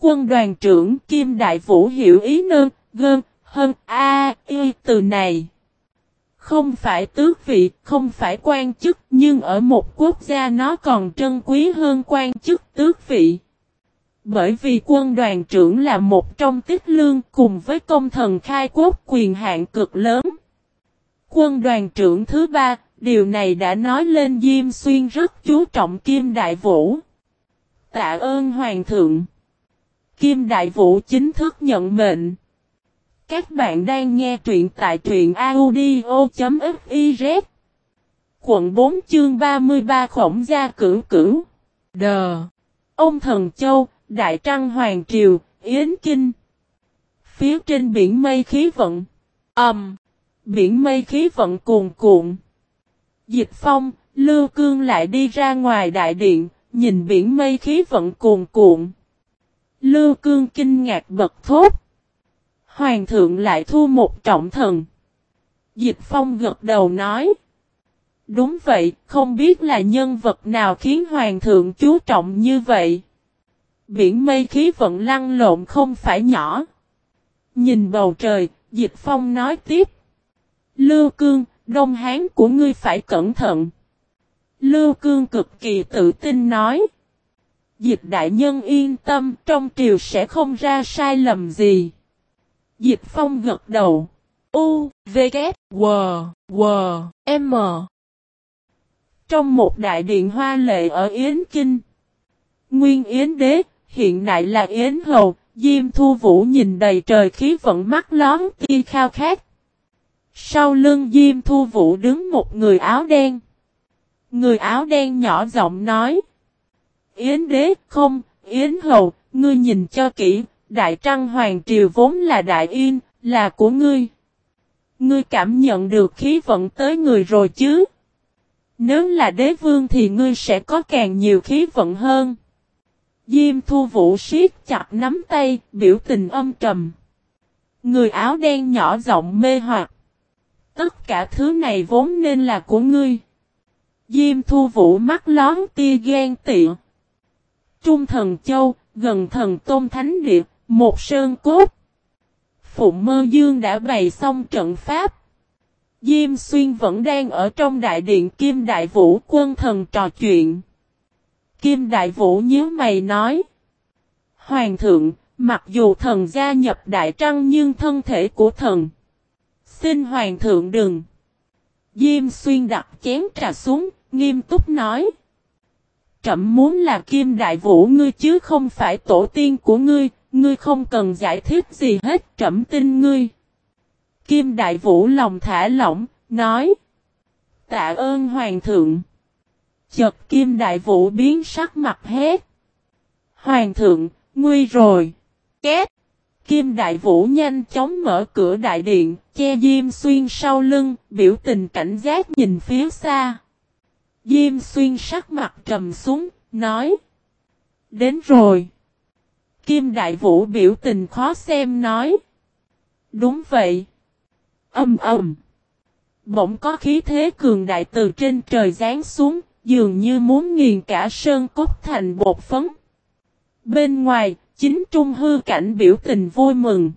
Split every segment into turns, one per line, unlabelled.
Quân đoàn trưởng Kim Đại Vũ hiểu ý nơn, gơn, hơn, a, y từ này. Không phải tước vị, không phải quan chức, nhưng ở một quốc gia nó còn trân quý hơn quan chức tước vị. Bởi vì quân đoàn trưởng là một trong tích lương cùng với công thần khai quốc quyền hạn cực lớn. Quân đoàn trưởng thứ ba, điều này đã nói lên Diêm Xuyên rất chú trọng Kim Đại Vũ. Tạ ơn Hoàng thượng. Kim Đại Vũ chính thức nhận mệnh. Các bạn đang nghe truyện tại truyện audio.fiz Quận 4 chương 33 khổng gia cửu cửu. Đờ Ông Thần Châu, Đại Trăng Hoàng Triều, Yến Kinh. Phía trên biển mây khí vận. Ẩm um, Biển mây khí vận cuồn cuộn. Dịch phong, Lưu Cương lại đi ra ngoài đại điện, nhìn biển mây khí vận cuồn cuộn. Lưu Cương kinh ngạc bật thốt. Hoàng thượng lại thu một trọng thần. Dịch phong gật đầu nói. Đúng vậy, không biết là nhân vật nào khiến hoàng thượng chú trọng như vậy. Biển mây khí vận lăn lộn không phải nhỏ. Nhìn bầu trời, dịch phong nói tiếp. Lưu cương, đông hán của ngươi phải cẩn thận. Lưu cương cực kỳ tự tin nói. Dịch đại nhân yên tâm, trong triều sẽ không ra sai lầm gì. Dịch Phong gật đầu. U, V, K, W, W, M. Trong một đại điện hoa lệ ở Yến Kinh. Nguyên Yến Đế, hiện nay là Yến Hầu, Diêm Thu Vũ nhìn đầy trời khí vận mắt lón tia khao khát. Sau lưng Diêm Thu Vũ đứng một người áo đen. Người áo đen nhỏ giọng nói. Yến Đế, không, Yến Hầu, ngươi nhìn cho kỹ, Đại Trăng Hoàng Triều vốn là Đại Yên, là của ngươi. Ngươi cảm nhận được khí vận tới người rồi chứ? Nếu là đế vương thì ngươi sẽ có càng nhiều khí vận hơn. Diêm thu vũ siết chặt nắm tay, biểu tình âm trầm. Người áo đen nhỏ giọng mê hoặc. Tất cả thứ này vốn nên là của ngươi. Diêm thu vũ mắt lón tia ghen tiện. Trung thần châu, gần thần tôn thánh địa, một sơn cốt. Phụng mơ dương đã bày xong trận pháp. Diêm xuyên vẫn đang ở trong đại điện Kim Đại Vũ quân thần trò chuyện. Kim Đại Vũ nhớ mày nói. Hoàng thượng, mặc dù thần gia nhập đại trăng nhưng thân thể của thần. Xin hoàng thượng đừng. Diêm xuyên đặt chén trà xuống, nghiêm túc nói trẫm muốn là Kim Đại Vũ ngươi chứ không phải tổ tiên của ngươi, Ngươi không cần giải thích gì hết trẫm tin ngươi. Kim Đại Vũ lòng thả lỏng, nói. Tạ ơn Hoàng thượng. Chợt Kim Đại Vũ biến sắc mặt hết. Hoàng thượng, nguy rồi. Két. Kim Đại Vũ nhanh chóng mở cửa đại điện, che Diêm Xuyên sau lưng, biểu tình cảnh giác nhìn phía xa. Diêm Xuyên sắc mặt trầm xuống, nói. Đến rồi. Kim Đại Vũ biểu tình khó xem nói. Đúng vậy. Âm ầm. Bỗng có khí thế cường đại từ trên trời rán xuống, dường như muốn nghiền cả sơn cốt thành bột phấn. Bên ngoài, chính trung hư cảnh biểu tình vui mừng.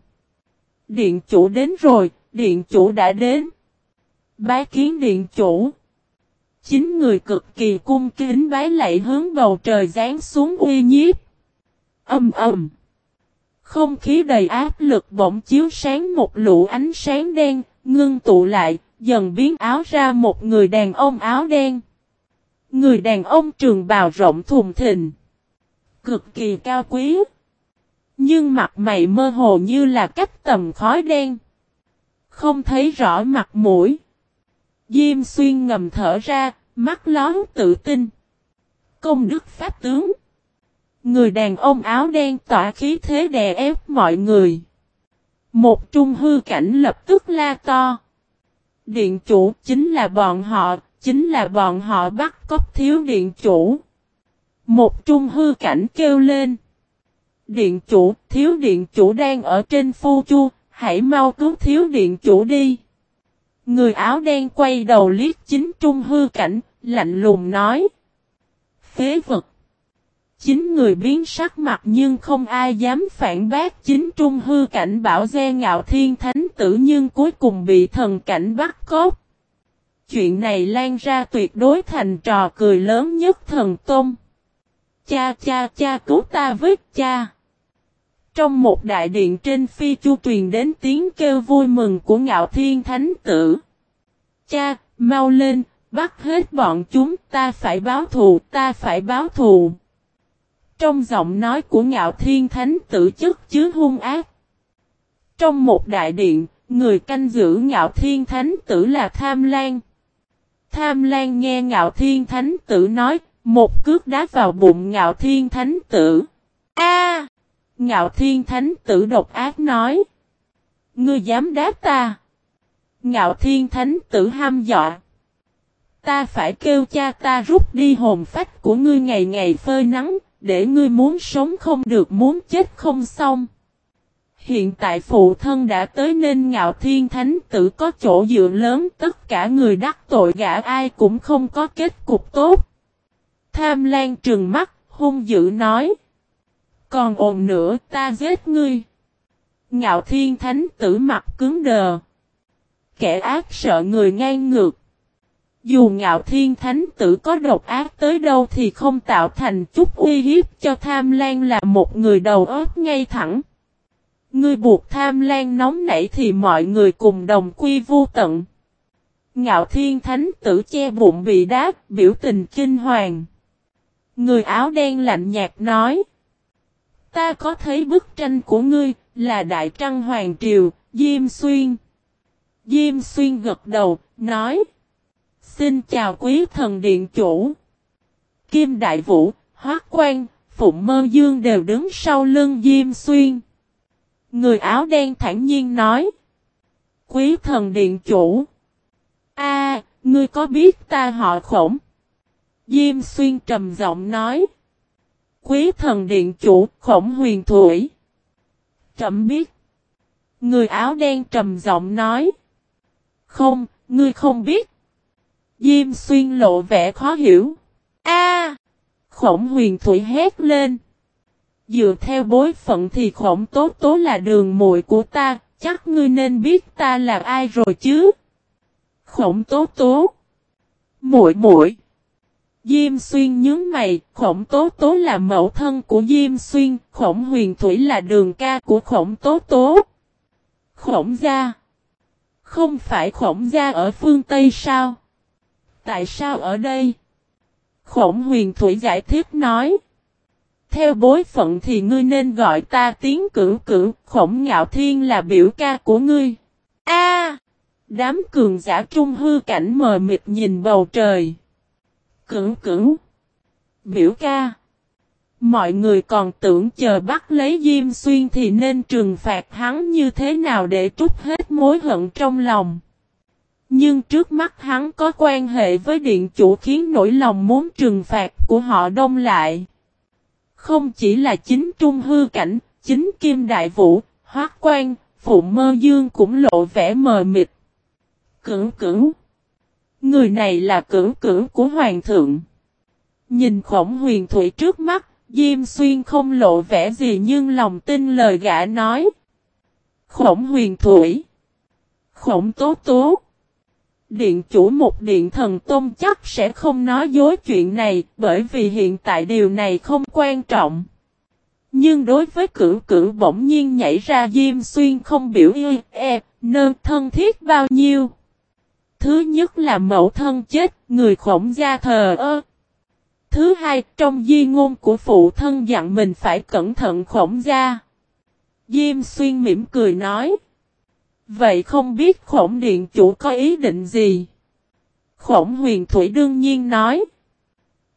Điện chủ đến rồi, điện chủ đã đến. Bái kiến điện chủ. Chính người cực kỳ cung kính bái lạy hướng bầu trời rán xuống uy nhiếp. Âm ầm. Không khí đầy áp lực bỗng chiếu sáng một lũ ánh sáng đen, ngưng tụ lại, dần biến áo ra một người đàn ông áo đen. Người đàn ông trường bào rộng thùng thình. Cực kỳ cao quý. Nhưng mặt mày mơ hồ như là cách tầm khói đen. Không thấy rõ mặt mũi. Diêm xuyên ngầm thở ra, mắt lón tự tin. Công đức pháp tướng. Người đàn ông áo đen tỏa khí thế đè ép mọi người. Một trung hư cảnh lập tức la to. Điện chủ chính là bọn họ, chính là bọn họ bắt cóc thiếu điện chủ. Một trung hư cảnh kêu lên. Điện chủ, thiếu điện chủ đang ở trên phu chu, hãy mau cứu thiếu điện chủ đi. Người áo đen quay đầu liếc chính trung hư cảnh, lạnh lùng nói. Phế vật. Chính người biến sắc mặt nhưng không ai dám phản bác chính trung hư cảnh bảo Ghe Ngạo Thiên Thánh Tử nhưng cuối cùng bị thần cảnh bắt cốt. Chuyện này lan ra tuyệt đối thành trò cười lớn nhất thần tôn. Cha cha cha cứu ta với cha. Trong một đại điện trên phi chu truyền đến tiếng kêu vui mừng của ngạo thiên thánh tử. Cha, mau lên, bắt hết bọn chúng, ta phải báo thù, ta phải báo thù. Trong giọng nói của ngạo thiên thánh tử chất chứa hung ác. Trong một đại điện, người canh giữ ngạo thiên thánh tử là Tham Lan. Tham Lan nghe ngạo thiên thánh tử nói, một cước đá vào bụng ngạo thiên thánh tử. A! Ngạo thiên thánh tử độc ác nói. Ngươi dám đáp ta? Ngạo thiên thánh tử ham dọa. Ta phải kêu cha ta rút đi hồn phách của ngươi ngày ngày phơi nắng, để ngươi muốn sống không được muốn chết không xong. Hiện tại phụ thân đã tới nên ngạo thiên thánh tử có chỗ dựa lớn tất cả người đắc tội gã ai cũng không có kết cục tốt. Tham lan trừng mắt, hung dữ nói. Còn ồn nữa ta giết ngươi. Ngạo thiên thánh tử mặt cứng đờ. Kẻ ác sợ người ngang ngược. Dù ngạo thiên thánh tử có độc ác tới đâu thì không tạo thành chút uy hiếp cho tham lan là một người đầu óc ngay thẳng. Ngươi buộc tham lan nóng nảy thì mọi người cùng đồng quy vô tận. Ngạo thiên thánh tử che bụng bị đáp, biểu tình kinh hoàng. Người áo đen lạnh nhạt nói. Ta có thấy bức tranh của ngươi, là Đại Trăng Hoàng Triều, Diêm Xuyên. Diêm Xuyên gật đầu, nói. Xin chào quý thần điện chủ. Kim Đại Vũ, Hoác Quan, Phụng Mơ Dương đều đứng sau lưng Diêm Xuyên. Người áo đen thản nhiên nói. Quý thần điện chủ. A, ngươi có biết ta họ khổng? Diêm xuyên trầm giọng nói. Quý thần điện chủ khổng huyền thủy. Trầm biết. Người áo đen trầm giọng nói. Không, ngươi không biết. Diêm xuyên lộ vẻ khó hiểu. A, khổng huyền thủy hét lên. Dựa theo bối phận thì khổng tố tố là đường muội của ta, chắc ngươi nên biết ta là ai rồi chứ. Khổng tố tố. Muội muội. Diêm Xuyên nhớ mày, khổng tố tố là mẫu thân của Diêm Xuyên, khổng huyền thủy là đường ca của khổng tố tố. Khổng gia. Không phải khổng gia ở phương Tây sao? Tại sao ở đây? Khổng huyền thủy giải thích nói. Theo bối phận thì ngươi nên gọi ta tiếng cửu cửu, khổng ngạo thiên là biểu ca của ngươi. A, Đám cường giả trung hư cảnh mờ mịt nhìn bầu trời. Cửu cửu. Biểu ca. Mọi người còn tưởng chờ bắt lấy Diêm Xuyên thì nên trừng phạt hắn như thế nào để trút hết mối hận trong lòng. Nhưng trước mắt hắn có quan hệ với điện chủ khiến nỗi lòng muốn trừng phạt của họ đông lại. Không chỉ là chính trung hư cảnh, chính kim đại vũ, hoác quan, phụ mơ dương cũng lộ vẻ mờ mịt. Cửu cửu. Người này là cử cử của hoàng thượng. Nhìn khổng huyền thủy trước mắt, Diêm Xuyên không lộ vẻ gì nhưng lòng tin lời gã nói. Khổng huyền thủy. Khổng tố tố. Điện chủ một điện thần tôn chắc sẽ không nói dối chuyện này bởi vì hiện tại điều này không quan trọng. Nhưng đối với cử cử bỗng nhiên nhảy ra Diêm Xuyên không biểu y, e, nơn thân thiết bao nhiêu. Thứ nhất là mẫu thân chết, người khổng gia thờ ơ. Thứ hai, trong di ngôn của phụ thân dặn mình phải cẩn thận khổng gia. Diêm xuyên mỉm cười nói. Vậy không biết khổng điện chủ có ý định gì? Khổng huyền thủy đương nhiên nói.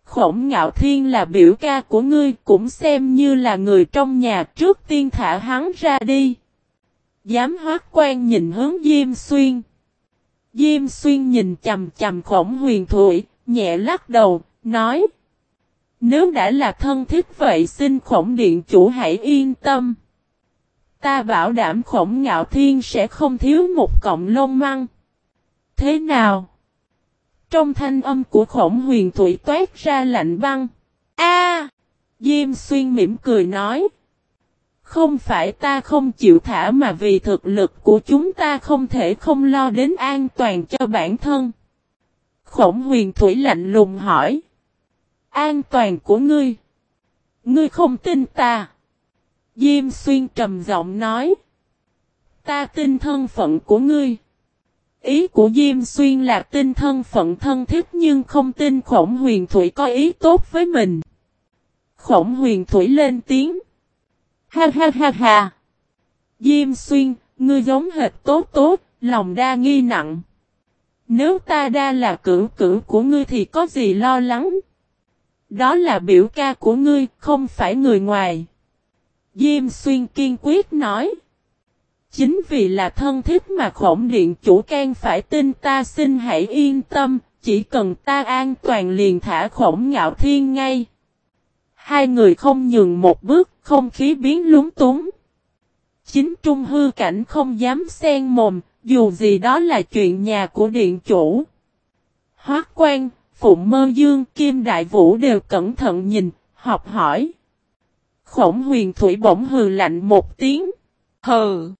Khổng ngạo thiên là biểu ca của ngươi cũng xem như là người trong nhà trước tiên thả hắn ra đi. Dám hoác quan nhìn hướng Diêm Xuyên. Diêm Xuyên nhìn chầm chầm khổng huyền thủy, nhẹ lắc đầu, nói. Nếu đã là thân thiết vậy xin khổng điện chủ hãy yên tâm. Ta bảo đảm khổng ngạo thiên sẽ không thiếu một cọng lông măng. Thế nào? Trong thanh âm của khổng huyền thủy toát ra lạnh băng. A! Diêm xuyên mỉm cười nói. Không phải ta không chịu thả mà vì thực lực của chúng ta không thể không lo đến an toàn cho bản thân. Khổng huyền thủy lạnh lùng hỏi. An toàn của ngươi. Ngươi không tin ta. Diêm xuyên trầm giọng nói. Ta tin thân phận của ngươi. Ý của Diêm Xuyên là tin thân phận thân thiết nhưng không tin khổng huyền thủy có ý tốt với mình. Khổng huyền thủy lên tiếng. Ha ha ha ha. Diêm Xuyên, ngươi giống hệt tốt tốt, lòng đa nghi nặng. Nếu ta đa là cử cử của ngươi thì có gì lo lắng? Đó là biểu ca của ngươi, không phải người ngoài. Diêm Xuyên kiên quyết nói. Chính vì là thân thiết mà khổng điện chủ can phải tin ta xin hãy yên tâm, chỉ cần ta an toàn liền thả khổng ngạo thiên ngay. Hai người không nhường một bước, không khí biến lúng túng. Chính trung hư cảnh không dám xen mồm, dù gì đó là chuyện nhà của điện chủ. Hoác quan, Phụng Mơ Dương, Kim Đại Vũ đều cẩn thận nhìn, học hỏi. Khổng huyền thủy bỗng hừ lạnh một tiếng. Hừ!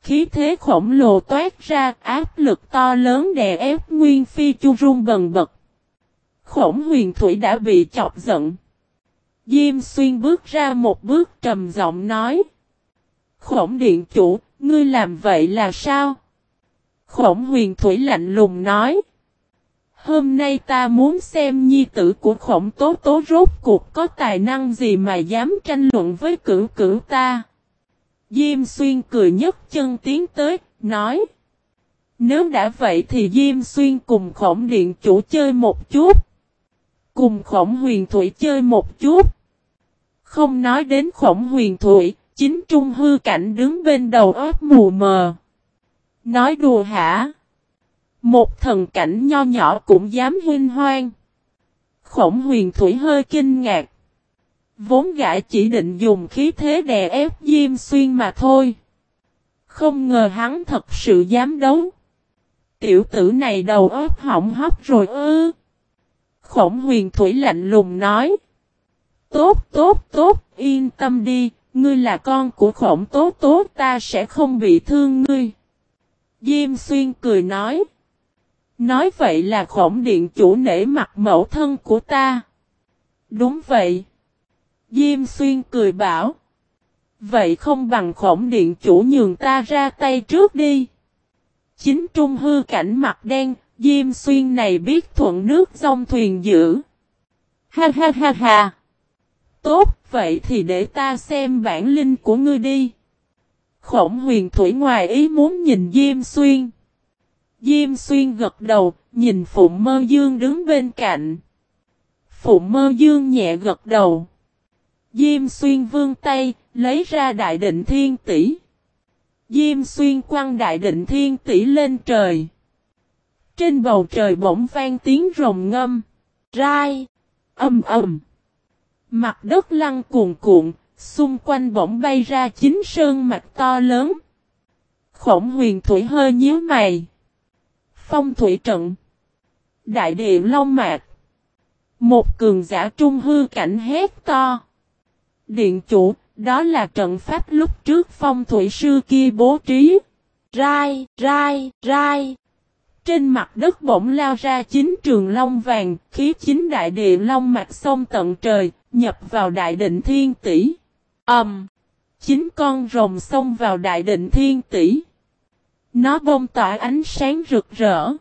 Khí thế khổng lồ toát ra áp lực to lớn đè ép Nguyên Phi chu run bần bật. Khổng huyền thủy đã bị chọc giận. Diêm xuyên bước ra một bước trầm giọng nói. Khổng điện chủ, ngươi làm vậy là sao? Khổng huyền thủy lạnh lùng nói. Hôm nay ta muốn xem nhi tử của khổng tố tố rốt cuộc có tài năng gì mà dám tranh luận với cửu cửu ta. Diêm xuyên cười nhấc chân tiến tới, nói. Nếu đã vậy thì Diêm xuyên cùng khổng điện chủ chơi một chút. Cùng khổng huyền thủy chơi một chút. Không nói đến khổng huyền thủy, chính trung hư cảnh đứng bên đầu ớt mù mờ. Nói đùa hả? Một thần cảnh nho nhỏ cũng dám huynh hoang. Khổng huyền thủy hơi kinh ngạc. Vốn gã chỉ định dùng khí thế đè ép Diêm Xuyên mà thôi. Không ngờ hắn thật sự dám đấu. Tiểu tử này đầu óc hỏng hóc rồi ư. Khổng huyền thủy lạnh lùng nói. Tốt tốt tốt, yên tâm đi, ngươi là con của khổng tốt tốt ta sẽ không bị thương ngươi. Diêm xuyên cười nói. Nói vậy là khổng điện chủ nể mặt mẫu thân của ta. Đúng vậy. Diêm xuyên cười bảo. Vậy không bằng khổng điện chủ nhường ta ra tay trước đi. Chính trung hư cảnh mặt đen, Diêm xuyên này biết thuận nước dòng thuyền giữ. Ha ha ha ha. Tốt, vậy thì để ta xem bản linh của ngươi đi. Khổng huyền thủy ngoài ý muốn nhìn Diêm xuyên. Diêm xuyên gật đầu, nhìn Phụng Mơ Dương đứng bên cạnh. Phụng Mơ Dương nhẹ gật đầu. Diêm xuyên vương tay, lấy ra đại định thiên tỷ. Diêm xuyên quăng đại định thiên tỷ lên trời. Trên bầu trời bỗng vang tiếng rồng ngâm. Rai. Âm ầm. Mặt đất lăn cuồn cuộn, xung quanh bỗng bay ra chính sơn mặt to lớn. Khổng huyền thủy hơi nhíu mày. Phong thủy trận. Đại địa long mạc. Một cường giả trung hư cảnh hét to. Điện chủ, đó là trận pháp lúc trước phong thủy sư kia bố trí. Rai, rai, rai. Trên mặt đất bỗng lao ra chín trường long vàng, khí chín đại địa long mạch sông tận trời, nhập vào đại định thiên tỷ. Ầm! Um, chín con rồng xông vào đại định thiên tỷ. Nó bông tỏa ánh sáng rực rỡ.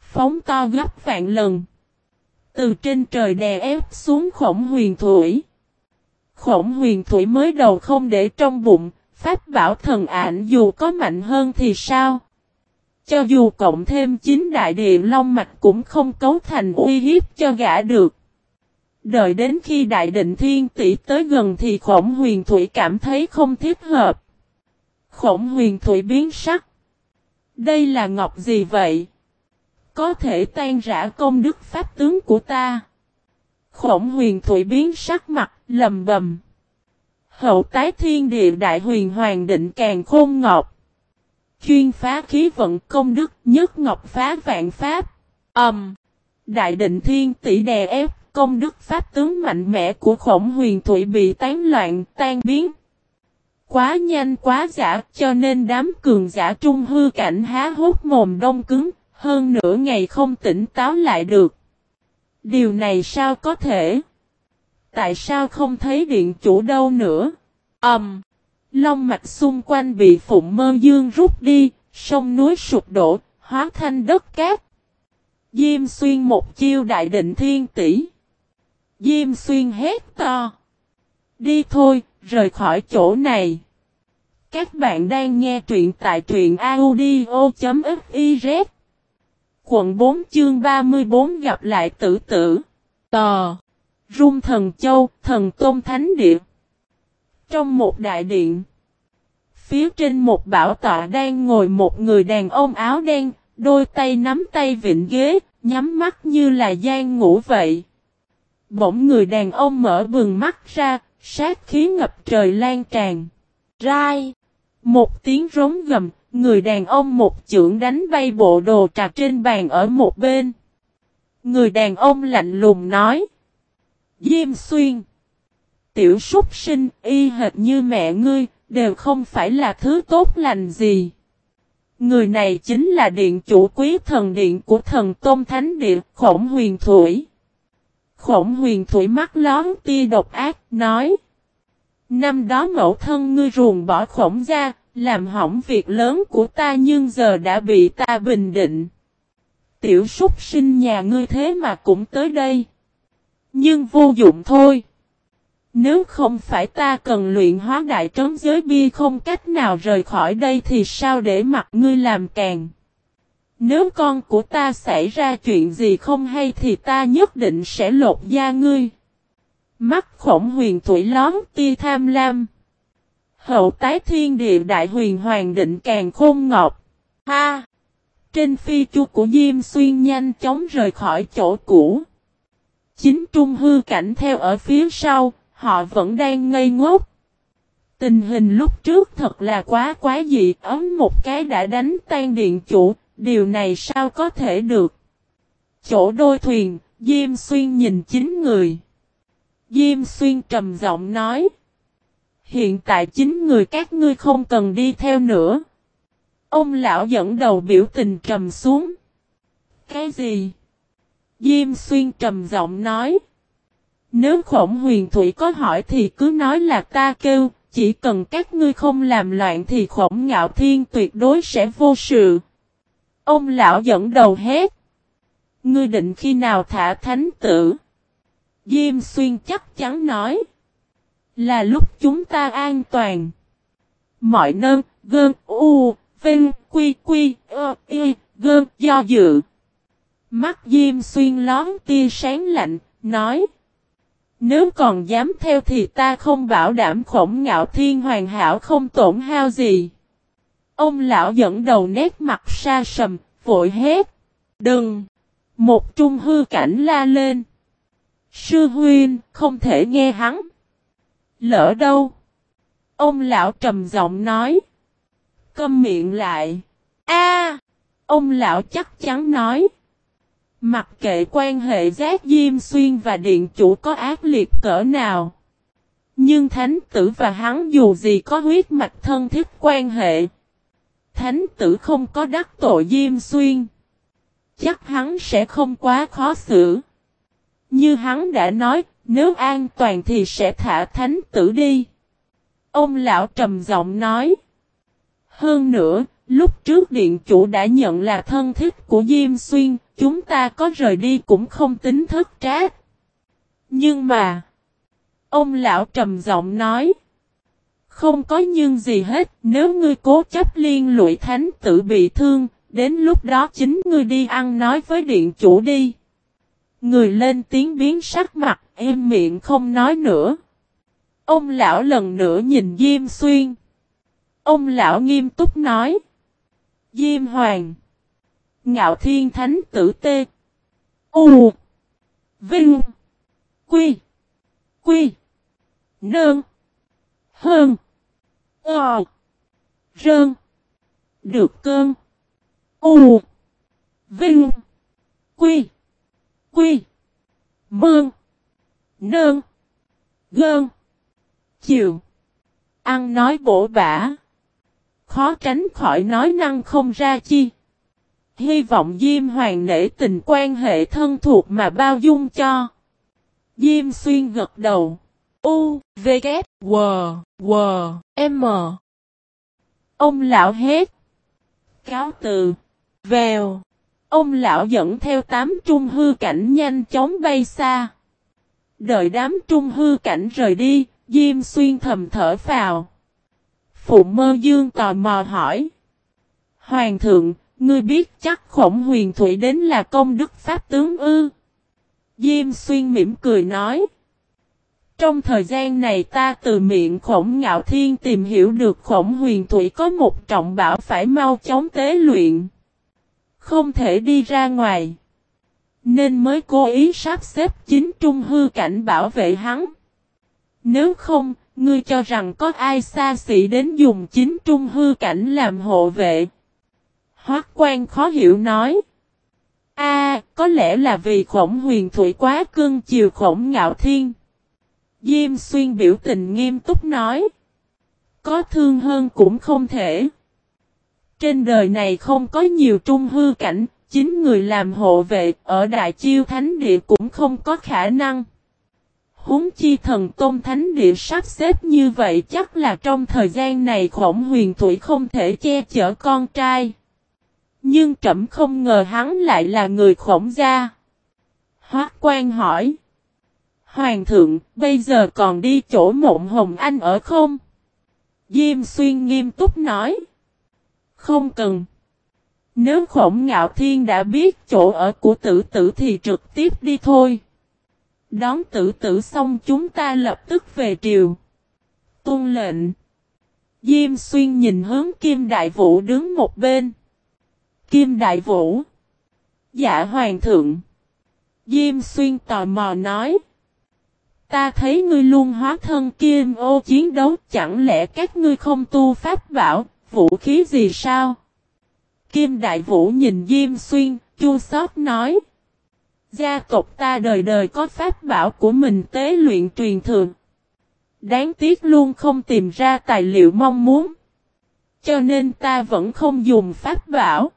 Phóng to gấp vạn lần. Từ trên trời đè ép xuống khổng huyền thủy. Khổng huyền thủy mới đầu không để trong bụng, pháp bảo thần ảnh dù có mạnh hơn thì sao? Cho dù cộng thêm chính đại địa long mạch cũng không cấu thành uy hiếp cho gã được. Đợi đến khi đại định thiên tỷ tới gần thì khổng huyền thủy cảm thấy không thích hợp. Khổng huyền thủy biến sắc. Đây là ngọc gì vậy? Có thể tan rã công đức pháp tướng của ta. Khổng huyền thủy biến sắc mặt, lầm bầm. Hậu tái thiên địa đại huyền hoàng định càng khôn ngọc. Chuyên phá khí vận công đức nhất ngọc phá vạn pháp. Âm. Um, đại định thiên tỷ đè ép công đức pháp tướng mạnh mẽ của khổng huyền thủy bị tán loạn, tan biến. Quá nhanh quá giả cho nên đám cường giả trung hư cảnh há hốt mồm đông cứng, hơn nửa ngày không tỉnh táo lại được. Điều này sao có thể? Tại sao không thấy điện chủ đâu nữa? âm Um, Long mạch xung quanh bị phụng mơ dương rút đi, sông núi sụp đổ, hóa thành đất cát. Diêm xuyên một chiêu đại định thiên tỷ. Diêm xuyên hét to. Đi thôi, rời khỏi chỗ này. Các bạn đang nghe truyện tại truyện audio.fiz. Quận 4 chương 34 gặp lại tử tử. Tò. Rung thần châu, thần tôn thánh địa. Trong một đại điện. Phía trên một bảo tọa đang ngồi một người đàn ông áo đen, đôi tay nắm tay vịn ghế, nhắm mắt như là gian ngủ vậy. Bỗng người đàn ông mở bừng mắt ra, sát khí ngập trời lan tràn. Rai! Một tiếng rống gầm, người đàn ông một chưởng đánh bay bộ đồ trà trên bàn ở một bên. Người đàn ông lạnh lùng nói. Diêm xuyên! Tiểu súc sinh y hệt như mẹ ngươi, đều không phải là thứ tốt lành gì. Người này chính là điện chủ quý thần điện của thần Tôn Thánh Điện Khổng Huyền Thủy. Khổng Huyền Thủy mắt lón tia độc ác, nói. Năm đó mẫu thân ngươi ruồng bỏ khổng ra, làm hỏng việc lớn của ta nhưng giờ đã bị ta bình định. Tiểu súc sinh nhà ngươi thế mà cũng tới đây. Nhưng vô dụng thôi. Nếu không phải ta cần luyện hóa đại trấn giới bia không cách nào rời khỏi đây thì sao để mặc ngươi làm càng. Nếu con của ta xảy ra chuyện gì không hay thì ta nhất định sẽ lột da ngươi. Mắt khổng huyền tuổi lón tia tham lam. Hậu tái thiên địa đại huyền hoàng định càng khôn ngọc. Ha! Trên phi chu của Diêm Xuyên nhanh chóng rời khỏi chỗ cũ. Chính trung hư cảnh theo ở phía sau, Họ vẫn đang ngây ngốc. Tình hình lúc trước thật là quá quá dị, ấm một cái đã đánh tan điện chủ, điều này sao có thể được. Chỗ đôi thuyền, Diêm Xuyên nhìn chính người. Diêm Xuyên trầm giọng nói. Hiện tại chính người các ngươi không cần đi theo nữa. Ông lão dẫn đầu biểu tình trầm xuống. Cái gì? Diêm Xuyên trầm giọng nói. Nếu khổng huyền thủy có hỏi thì cứ nói là ta kêu, chỉ cần các ngươi không làm loạn thì khổng ngạo thiên tuyệt đối sẽ vô sự. Ông lão dẫn đầu hét. Ngươi định khi nào thả thánh tử? Diêm xuyên chắc chắn nói. Là lúc chúng ta an toàn. Mọi nơi, gơn, u, vinh, quy, quy, ơ, y, gơn, do dự. Mắt Diêm xuyên lón tia sáng lạnh, nói. Nếu còn dám theo thì ta không bảo đảm khổng ngạo thiên hoàn hảo không tổn hao gì. Ông lão dẫn đầu nét mặt xa sầm, vội hét. Đừng! Một trung hư cảnh la lên. Sư huyên, không thể nghe hắn. Lỡ đâu? Ông lão trầm giọng nói. Câm miệng lại. A! ông lão chắc chắn nói. Mặc kệ quan hệ giác Diêm Xuyên và Điện Chủ có ác liệt cỡ nào. Nhưng Thánh Tử và hắn dù gì có huyết mạch thân thiết quan hệ. Thánh Tử không có đắc tội Diêm Xuyên. Chắc hắn sẽ không quá khó xử. Như hắn đã nói, nếu an toàn thì sẽ thả Thánh Tử đi. Ông lão trầm giọng nói. Hơn nữa, lúc trước điện chủ đã nhận là thân thiết của Diêm Xuyên, Chúng ta có rời đi cũng không tính thất trách. Nhưng mà. Ông lão trầm giọng nói. Không có nhưng gì hết. Nếu ngươi cố chấp liên lụy thánh tử bị thương. Đến lúc đó chính ngươi đi ăn nói với điện chủ đi. Người lên tiếng biến sắc mặt. Em miệng không nói nữa. Ông lão lần nữa nhìn Diêm Xuyên. Ông lão nghiêm túc nói. Diêm Hoàng. Ngạo thiên thánh tử tê. U. Vinh. Quy. Quy. Nơn Hơn. Ờ. Rơn. Được cơn. U. Vinh. Quy. Quy. Mương. Nơn Gơn. Chiều. Ăn nói bổ bả. Khó tránh khỏi nói năng không ra chi. Hy vọng Diêm Hoàng nể tình quan hệ thân thuộc mà bao dung cho. Diêm Xuyên gật đầu. U, V, K, W, W, M. Ông lão hét. Cáo từ. Vèo. Ông lão dẫn theo tám trung hư cảnh nhanh chóng bay xa. Đợi đám trung hư cảnh rời đi, Diêm Xuyên thầm thở phào. Phụ mơ dương tò mò hỏi. Hoàng thượng, ngươi biết chắc khổng huyền thủy đến là công đức pháp tướng ư. Diêm Xuyên mỉm cười nói. Trong thời gian này ta từ miệng khổng ngạo thiên tìm hiểu được khổng huyền thủy có một trọng bảo phải mau chóng tế luyện. Không thể đi ra ngoài. Nên mới cố ý sắp xếp chính trung hư cảnh bảo vệ hắn. Nếu không, ngươi cho rằng có ai xa xỉ đến dùng chính trung hư cảnh làm hộ vệ. Hoác quan khó hiểu nói. A, có lẽ là vì khổng huyền thủy quá cưng chiều khổng ngạo thiên. Diêm xuyên biểu tình nghiêm túc nói. Có thương hơn cũng không thể. Trên đời này không có nhiều trung hư cảnh, chính người làm hộ vệ ở Đại Chiêu Thánh Địa cũng không có khả năng. Húng chi thần Tôn Thánh Địa sắp xếp như vậy chắc là trong thời gian này khổng huyền thủy không thể che chở con trai. Nhưng trẫm không ngờ hắn lại là người khổng gia. Hoác quan hỏi. Hoàng thượng, bây giờ còn đi chỗ mộng hồng anh ở không? Diêm xuyên nghiêm túc nói. Không cần. Nếu khổng ngạo thiên đã biết chỗ ở của tử tử thì trực tiếp đi thôi. Đón tử tử xong chúng ta lập tức về triều. Tôn lệnh. Diêm xuyên nhìn hướng Kim Đại Vũ đứng một bên. Kim Đại Vũ. Dạ Hoàng thượng. Diêm xuyên tò mò nói. Ta thấy ngươi luôn hóa thân kim ô chiến đấu chẳng lẽ các ngươi không tu pháp bảo, vũ khí gì sao? Kim Đại Vũ nhìn Diêm Xuyên, chua xót nói. Gia tộc ta đời đời có pháp bảo của mình tế luyện truyền thượng, Đáng tiếc luôn không tìm ra tài liệu mong muốn. Cho nên ta vẫn không dùng pháp bảo.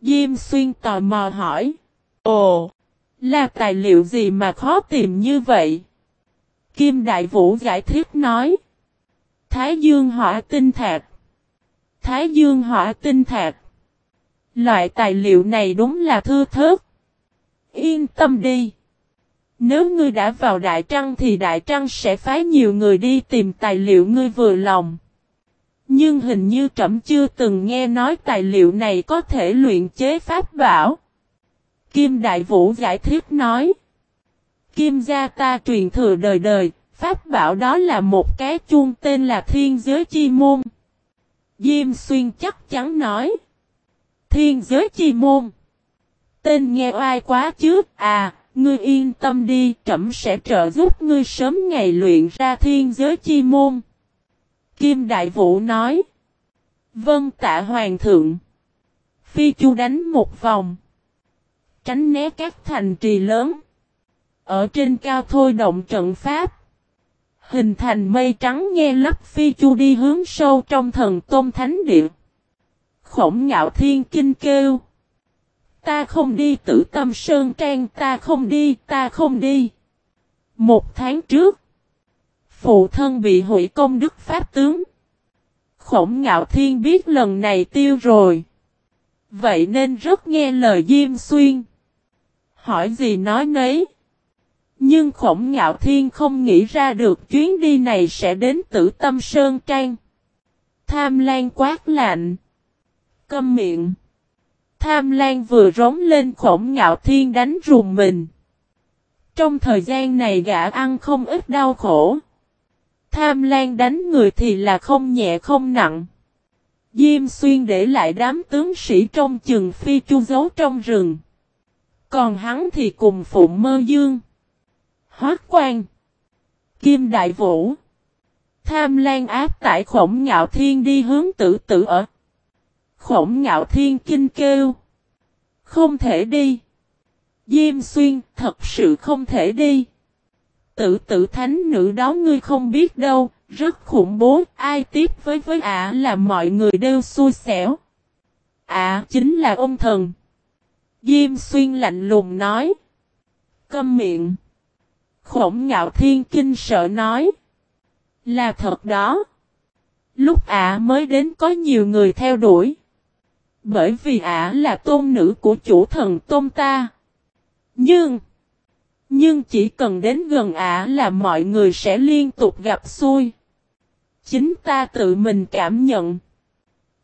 Diêm Xuyên tò mò hỏi. Ồ, là tài liệu gì mà khó tìm như vậy? Kim Đại Vũ giải thích nói. Thái Dương hỏa tinh thạch. Thái Dương hỏa tinh thạch. Loại tài liệu này đúng là thư thớt. Yên tâm đi. Nếu ngươi đã vào Đại Trăng thì Đại Trăng sẽ phái nhiều người đi tìm tài liệu ngươi vừa lòng. Nhưng hình như trẫm chưa từng nghe nói tài liệu này có thể luyện chế pháp bảo. Kim Đại Vũ giải thích nói. Kim gia ta truyền thừa đời đời, pháp bảo đó là một cái chuông tên là Thiên Giới Chi Môn. Diêm Xuyên chắc chắn nói. Thiên Giới Chi Môn. Tên nghe oai quá chứ, à, ngươi yên tâm đi, trẫm sẽ trợ giúp ngươi sớm ngày luyện ra Thiên Giới Chi Môn. Kim Đại Vũ nói. vâng tạ Hoàng thượng. Phi Chu đánh một vòng. Tránh né các thành trì lớn. Ở trên cao thôi động trận pháp. Hình thành mây trắng nghe lấp phi chu đi hướng sâu trong thần tôn thánh địa. Khổng ngạo thiên kinh kêu. Ta không đi tử tâm sơn trang, ta không đi, ta không đi. Một tháng trước, phụ thân bị hủy công đức pháp tướng. Khổng ngạo thiên biết lần này tiêu rồi. Vậy nên rất nghe lời Diêm Xuyên. Hỏi gì nói nấy. Nhưng khổng ngạo thiên không nghĩ ra được chuyến đi này sẽ đến tử tâm Sơn Trang. Tham Lan quát lạnh. Câm miệng. Tham Lan vừa rống lên khổng ngạo thiên đánh rùng mình. Trong thời gian này gã ăn không ít đau khổ. Tham Lan đánh người thì là không nhẹ không nặng. Diêm xuyên để lại đám tướng sĩ trong chừng phi chu giấu trong rừng. Còn hắn thì cùng phụ mơ dương. Hoác quan. Kim Đại Vũ. Tham Lan áp tại khổng ngạo thiên đi hướng tử tử ở. Khổng ngạo thiên kinh kêu. Không thể đi. Diêm xuyên thật sự không thể đi. Tự tử thánh nữ đó ngươi không biết đâu, rất khủng bố, ai tiếp với với ả là mọi người đều xui xẻo. Ả chính là ông thần. Diêm xuyên lạnh lùng nói. Câm miệng. Khổng ngạo thiên kinh sợ nói. Là thật đó. Lúc ả mới đến có nhiều người theo đuổi. Bởi vì ả là tôn nữ của chủ thần tôn ta. Nhưng. Nhưng chỉ cần đến gần ả là mọi người sẽ liên tục gặp xui. Chính ta tự mình cảm nhận.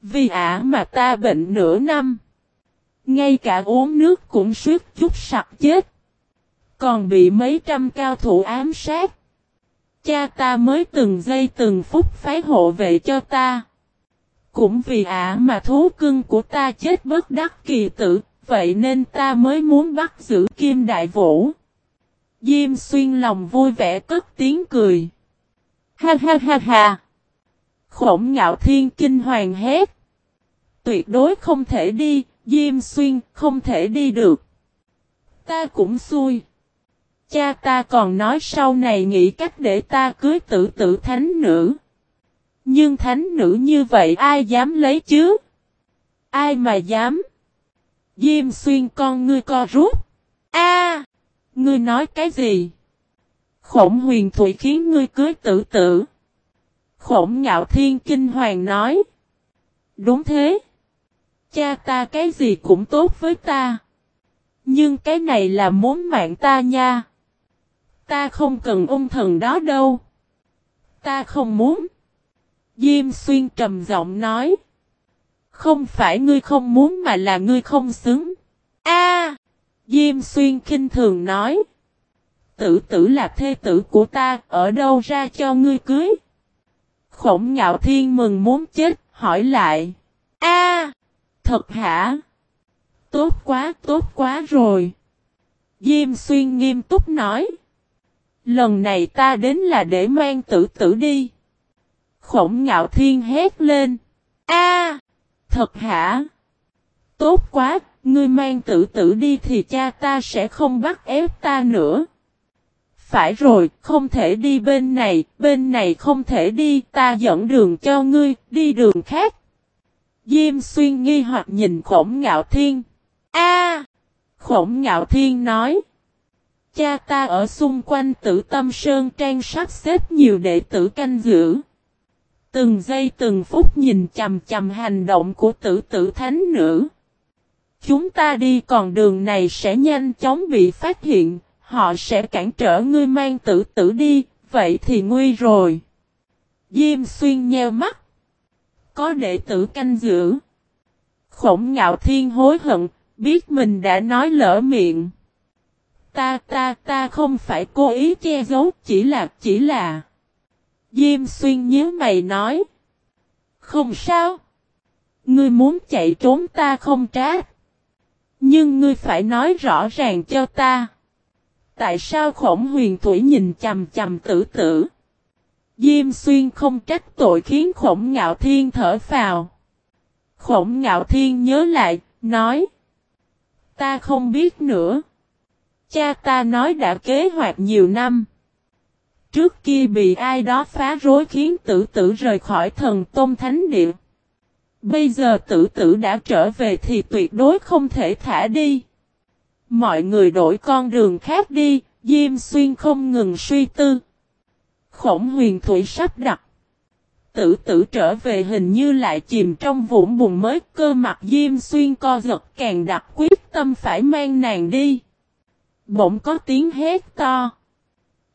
Vì ả mà ta bệnh nửa năm. Ngay cả uống nước cũng suýt chút sặc chết. Còn bị mấy trăm cao thủ ám sát. Cha ta mới từng giây từng phút phái hộ vệ cho ta. Cũng vì ả mà thú cưng của ta chết bất đắc kỳ tử, vậy nên ta mới muốn bắt giữ Kim Đại Vũ. Diêm xuyên lòng vui vẻ cất tiếng cười. Ha ha ha ha. Khổng ngạo thiên kinh hoàng hét. Tuyệt đối không thể đi, Diêm xuyên không thể đi được. Ta cũng xui. Cha ta còn nói sau này nghĩ cách để ta cưới tử tử thánh nữ. Nhưng thánh nữ như vậy ai dám lấy chứ? Ai mà dám? Diêm xuyên con ngươi co rút. A, Ngươi nói cái gì? Khổng huyền thủy khiến ngươi cưới tử tử. Khổng ngạo thiên kinh hoàng nói. Đúng thế. Cha ta cái gì cũng tốt với ta. Nhưng cái này là muốn mạng ta nha. Ta không cần ung thần đó đâu. Ta không muốn. Diêm xuyên trầm giọng nói. Không phải ngươi không muốn mà là ngươi không xứng. A, Diêm xuyên kinh thường nói. Tử tử là thê tử của ta, ở đâu ra cho ngươi cưới? Khổng ngạo thiên mừng muốn chết, hỏi lại. A, thật hả? Tốt quá, tốt quá rồi. Diêm xuyên nghiêm túc nói. Lần này ta đến là để mang tử tử đi. Khổng ngạo thiên hét lên. A, thật hả? Tốt quá, ngươi mang tự tử đi thì cha ta sẽ không bắt ép ta nữa. Phải rồi, không thể đi bên này, bên này không thể đi, ta dẫn đường cho ngươi, đi đường khác. Diêm xuyên nghi hoặc nhìn khổng ngạo thiên. A, Khổng ngạo thiên nói. Cha ta ở xung quanh tử tâm sơn trang sắp xếp nhiều đệ tử canh giữ. Từng giây từng phút nhìn chầm chầm hành động của tử tử thánh nữ. Chúng ta đi còn đường này sẽ nhanh chóng bị phát hiện, họ sẽ cản trở ngươi mang tử tử đi, vậy thì nguy rồi. Diêm xuyên nheo mắt. Có đệ tử canh giữ. Khổng ngạo thiên hối hận, biết mình đã nói lỡ miệng. Ta ta ta không phải cố ý che giấu, chỉ là, chỉ là. Diêm xuyên nhớ mày nói. Không sao. Ngươi muốn chạy trốn ta không trách. Nhưng ngươi phải nói rõ ràng cho ta. Tại sao khổng huyền thủy nhìn chầm chầm tử tử? Diêm xuyên không trách tội khiến khổng ngạo thiên thở phào. Khổng ngạo thiên nhớ lại, nói. Ta không biết nữa. Cha ta nói đã kế hoạch nhiều năm. Trước kia bị ai đó phá rối khiến tử tử rời khỏi thần tôn thánh địa. Bây giờ tử tử đã trở về thì tuyệt đối không thể thả đi. Mọi người đổi con đường khác đi, Diêm Xuyên không ngừng suy tư. Khổng huyền thủy sắp đặt. Tử tử trở về hình như lại chìm trong vũng bùn mới cơ mặt Diêm Xuyên co giật càng đặt quyết tâm phải mang nàng đi. Bỗng có tiếng hét to.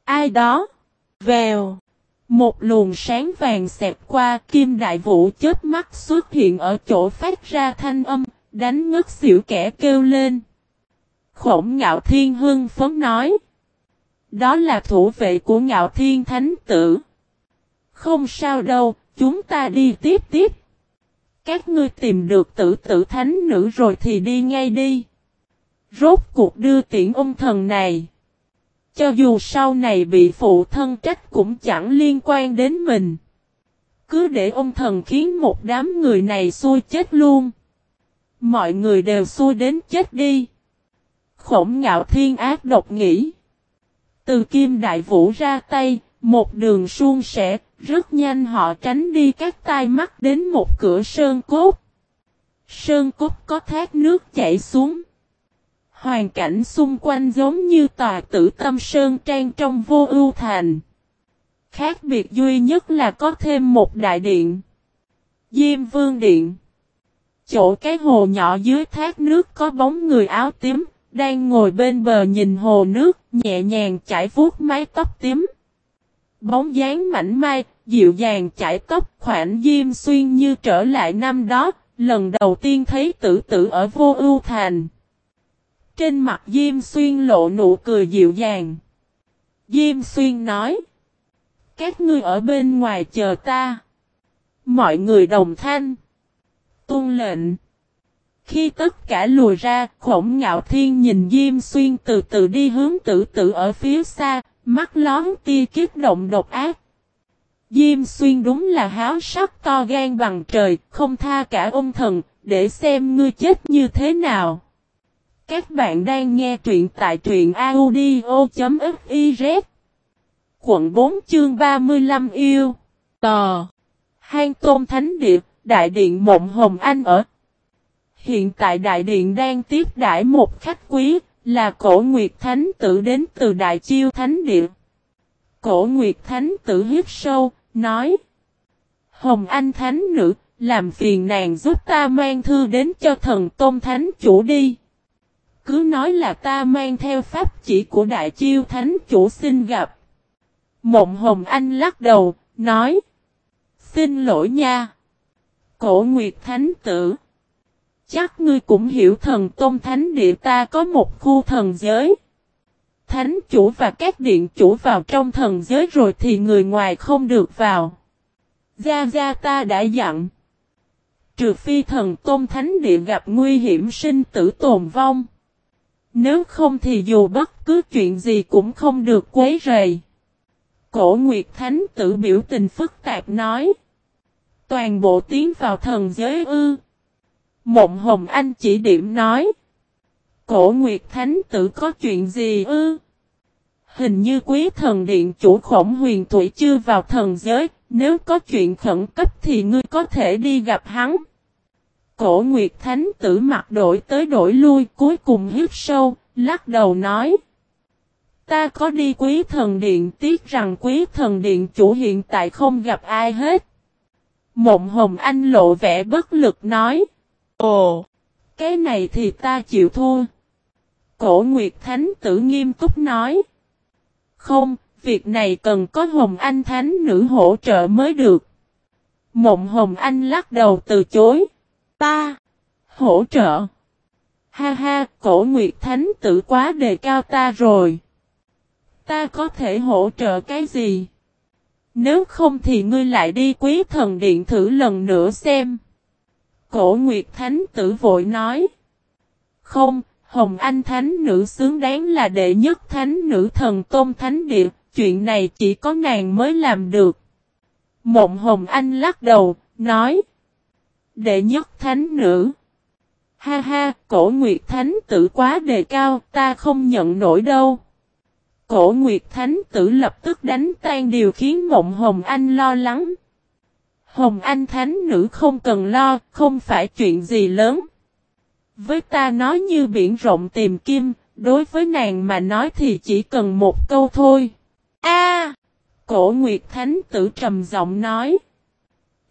Ai đó? Vèo. Một luồng sáng vàng xẹp qua kim đại vũ chết mắt xuất hiện ở chỗ phát ra thanh âm, đánh ngất xỉu kẻ kêu lên. Khổng ngạo thiên hưng phấn nói. Đó là thủ vệ của ngạo thiên thánh tử. Không sao đâu, chúng ta đi tiếp tiếp. Các ngươi tìm được tử tử thánh nữ rồi thì đi ngay đi. Rốt cuộc đưa tiễn ông thần này. Cho dù sau này bị phụ thân trách cũng chẳng liên quan đến mình. Cứ để ông thần khiến một đám người này xui chết luôn. Mọi người đều xui đến chết đi. Khổng ngạo thiên ác độc nghĩ. Từ kim đại vũ ra tay, một đường suôn sẻ, rất nhanh họ tránh đi các tai mắt đến một cửa sơn cốt. Sơn cốt có thác nước chảy xuống. Hoàn cảnh xung quanh giống như tòa tử tâm sơn trang trong vô ưu thành. Khác biệt duy nhất là có thêm một đại điện. Diêm vương điện. Chỗ cái hồ nhỏ dưới thác nước có bóng người áo tím, đang ngồi bên bờ nhìn hồ nước, nhẹ nhàng chải vuốt mái tóc tím. Bóng dáng mảnh mai, dịu dàng chải tóc khoảng diêm xuyên như trở lại năm đó, lần đầu tiên thấy tử tử ở vô ưu thành. Trên mặt Diêm Xuyên lộ nụ cười dịu dàng. Diêm Xuyên nói. Các ngươi ở bên ngoài chờ ta. Mọi người đồng thanh. Tuân lệnh. Khi tất cả lùi ra, khổng ngạo thiên nhìn Diêm Xuyên từ từ đi hướng tử tử ở phía xa, mắt lón tia kiết động độc ác. Diêm Xuyên đúng là háo sắc to gan bằng trời, không tha cả ông thần, để xem ngươi chết như thế nào. Các bạn đang nghe truyện tại truyện audio.fiz Quận 4 chương 35 yêu Tò Hang Tôn Thánh Địa, Đại Điện Mộng Hồng Anh ở Hiện tại Đại Điện đang tiếp đãi một khách quý, là Cổ Nguyệt Thánh Tử đến từ Đại Chiêu Thánh Địa. Cổ Nguyệt Thánh Tử hiếp sâu, nói Hồng Anh Thánh Nữ, làm phiền nàng giúp ta mang thư đến cho thần Tôn Thánh Chủ đi. Cứ nói là ta mang theo pháp chỉ của Đại Chiêu Thánh Chủ xin gặp. Mộng Hồng Anh lắc đầu, nói Xin lỗi nha. Cổ Nguyệt Thánh Tử Chắc ngươi cũng hiểu thần tôn thánh địa ta có một khu thần giới. Thánh chủ và các điện chủ vào trong thần giới rồi thì người ngoài không được vào. Gia Gia ta đã dặn. Trừ phi thần tôn thánh địa gặp nguy hiểm sinh tử tồn vong. Nếu không thì dù bất cứ chuyện gì cũng không được quấy rầy. Cổ Nguyệt Thánh tử biểu tình phức tạp nói. Toàn bộ tiến vào thần giới ư. Mộng Hồng Anh chỉ điểm nói. Cổ Nguyệt Thánh tử có chuyện gì ư? Hình như quý thần điện chủ khổng huyền thủy chưa vào thần giới, nếu có chuyện khẩn cấp thì ngươi có thể đi gặp hắn. Cổ Nguyệt Thánh tử mặt đổi tới đổi lui cuối cùng hít sâu, lắc đầu nói. Ta có đi quý thần điện tiếc rằng quý thần điện chủ hiện tại không gặp ai hết. Mộng Hồng Anh lộ vẻ bất lực nói. Ồ, cái này thì ta chịu thua. Cổ Nguyệt Thánh tử nghiêm túc nói. Không, việc này cần có Hồng Anh Thánh nữ hỗ trợ mới được. Mộng Hồng Anh lắc đầu từ chối. Ta, hỗ trợ. Ha ha, cổ Nguyệt Thánh tử quá đề cao ta rồi. Ta có thể hỗ trợ cái gì? Nếu không thì ngươi lại đi quý thần điện thử lần nữa xem. Cổ Nguyệt Thánh tử vội nói. Không, Hồng Anh Thánh nữ xứng đáng là đệ nhất Thánh nữ thần Tôn Thánh Địa, chuyện này chỉ có nàng mới làm được. Mộng Hồng Anh lắc đầu, nói. Đệ nhất Thánh nữ. Ha ha, cổ Nguyệt Thánh tử quá đề cao, ta không nhận nổi đâu. Cổ Nguyệt Thánh tử lập tức đánh tan điều khiến Mộng Hồng Anh lo lắng. Hồng Anh Thánh Nữ không cần lo, không phải chuyện gì lớn. Với ta nói như biển rộng tìm kim, đối với nàng mà nói thì chỉ cần một câu thôi. A, Cổ Nguyệt Thánh Tử trầm giọng nói.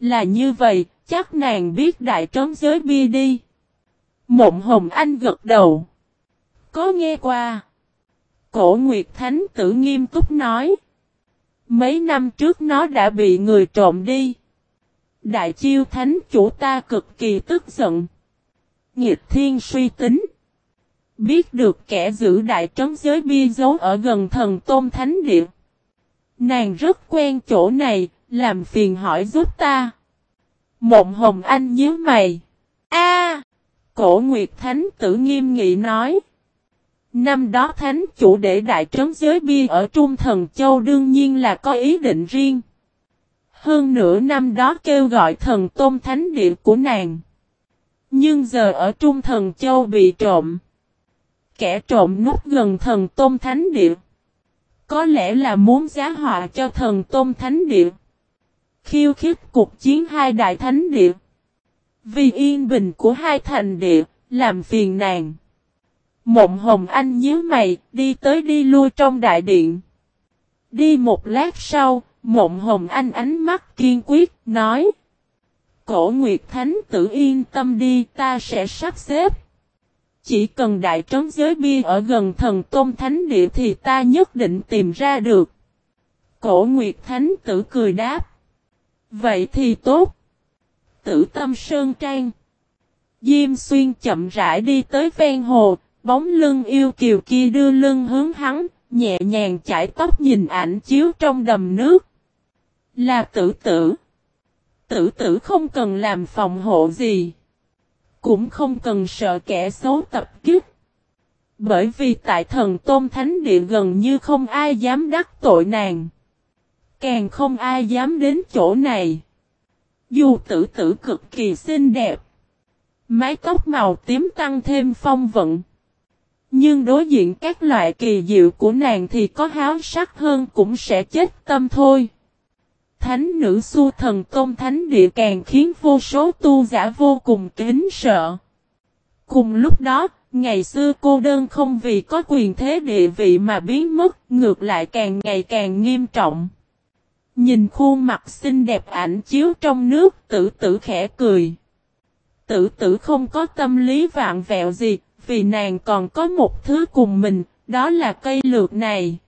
Là như vậy, chắc nàng biết đại trấn giới bia đi. Mộng Hồng Anh gật đầu. Có nghe qua. Cổ Nguyệt Thánh Tử nghiêm túc nói. Mấy năm trước nó đã bị người trộm đi. Đại chiêu thánh chủ ta cực kỳ tức giận. Nghiệt thiên suy tính. Biết được kẻ giữ đại trấn giới bia giấu ở gần thần tôn thánh địa. Nàng rất quen chỗ này, làm phiền hỏi giúp ta. Mộng hồng anh nhớ mày. A, Cổ Nguyệt Thánh tử nghiêm nghị nói. Năm đó thánh chủ để đại trấn giới bia ở Trung Thần Châu đương nhiên là có ý định riêng. Hơn nửa năm đó kêu gọi thần tôn thánh địa của nàng. Nhưng giờ ở Trung Thần Châu bị trộm. Kẻ trộm nút gần thần tôn thánh địa. có lẽ là muốn giá họa cho thần Tôn Thánh Địa. Khiêu khích cuộc chiến hai đại thánh địa. Vì yên bình của hai thành địa, làm phiền nàng. Mộng Hồng Anh nhíu mày, đi tới đi lui trong đại điện. Đi một lát sau, Mộng Hồng Anh ánh mắt kiên quyết, nói. Cổ Nguyệt Thánh tử yên tâm đi, ta sẽ sắp xếp. Chỉ cần đại trấn giới bia ở gần thần Tôn Thánh Địa thì ta nhất định tìm ra được. Cổ Nguyệt Thánh tử cười đáp. Vậy thì tốt. Tử tâm Sơn Trang. Diêm Xuyên chậm rãi đi tới ven hồ, bóng lưng yêu kiều kia đưa lưng hướng hắn, nhẹ nhàng chải tóc nhìn ảnh chiếu trong đầm nước. Là tử tử. Tử tử không cần làm phòng hộ gì. Cũng không cần sợ kẻ xấu tập kích. Bởi vì tại thần Tôn Thánh Địa gần như không ai dám đắc tội nàng. Càng không ai dám đến chỗ này. Dù tử tử cực kỳ xinh đẹp. Mái tóc màu tím tăng thêm phong vận. Nhưng đối diện các loại kỳ diệu của nàng thì có háo sắc hơn cũng sẽ chết tâm thôi. Thánh nữ su thần công thánh địa càng khiến vô số tu giả vô cùng kính sợ. Cùng lúc đó, ngày xưa cô đơn không vì có quyền thế địa vị mà biến mất, ngược lại càng ngày càng nghiêm trọng. Nhìn khuôn mặt xinh đẹp ảnh chiếu trong nước tử tử khẽ cười. Tử tử không có tâm lý vạn vẹo gì, vì nàng còn có một thứ cùng mình, đó là cây lược này.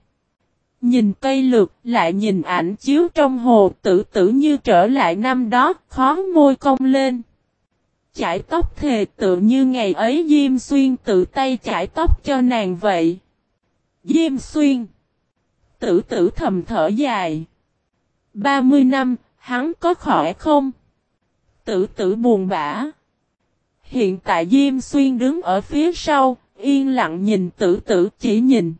Nhìn cây lược, lại nhìn ảnh chiếu trong hồ tử tử như trở lại năm đó, khó môi cong lên. Chải tóc thề tự như ngày ấy Diêm Xuyên tự tay chải tóc cho nàng vậy. Diêm Xuyên Tử tử thầm thở dài. 30 năm, hắn có khỏe không? Tử tử buồn bã. Hiện tại Diêm Xuyên đứng ở phía sau, yên lặng nhìn tử tử chỉ nhìn.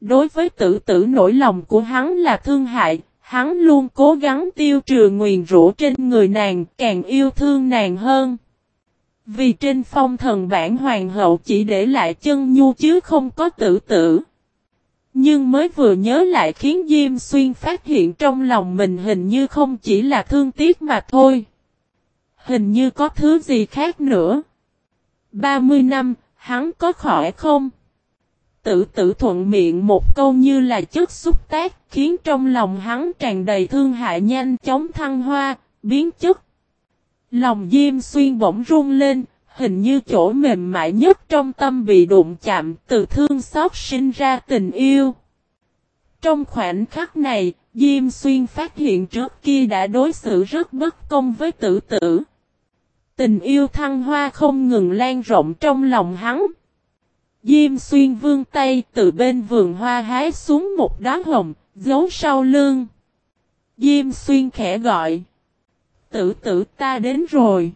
Đối với tử tử nỗi lòng của hắn là thương hại, hắn luôn cố gắng tiêu trừ nguyền rũ trên người nàng, càng yêu thương nàng hơn. Vì trên phong thần bản hoàng hậu chỉ để lại chân nhu chứ không có tử tử. Nhưng mới vừa nhớ lại khiến Diêm Xuyên phát hiện trong lòng mình hình như không chỉ là thương tiếc mà thôi. Hình như có thứ gì khác nữa. 30 năm, hắn có khỏi không? Tử tử thuận miệng một câu như là chất xúc tác, khiến trong lòng hắn tràn đầy thương hại nhanh chóng thăng hoa, biến chất. Lòng Diêm Xuyên bỗng run lên, hình như chỗ mềm mại nhất trong tâm bị đụng chạm, từ thương xót sinh ra tình yêu. Trong khoảnh khắc này, Diêm Xuyên phát hiện trước kia đã đối xử rất bất công với tử tử. Tình yêu thăng hoa không ngừng lan rộng trong lòng hắn. Diêm xuyên vương tay từ bên vườn hoa hái xuống một đá hồng, giấu sau lưng. Diêm xuyên khẽ gọi. Tử tử ta đến rồi.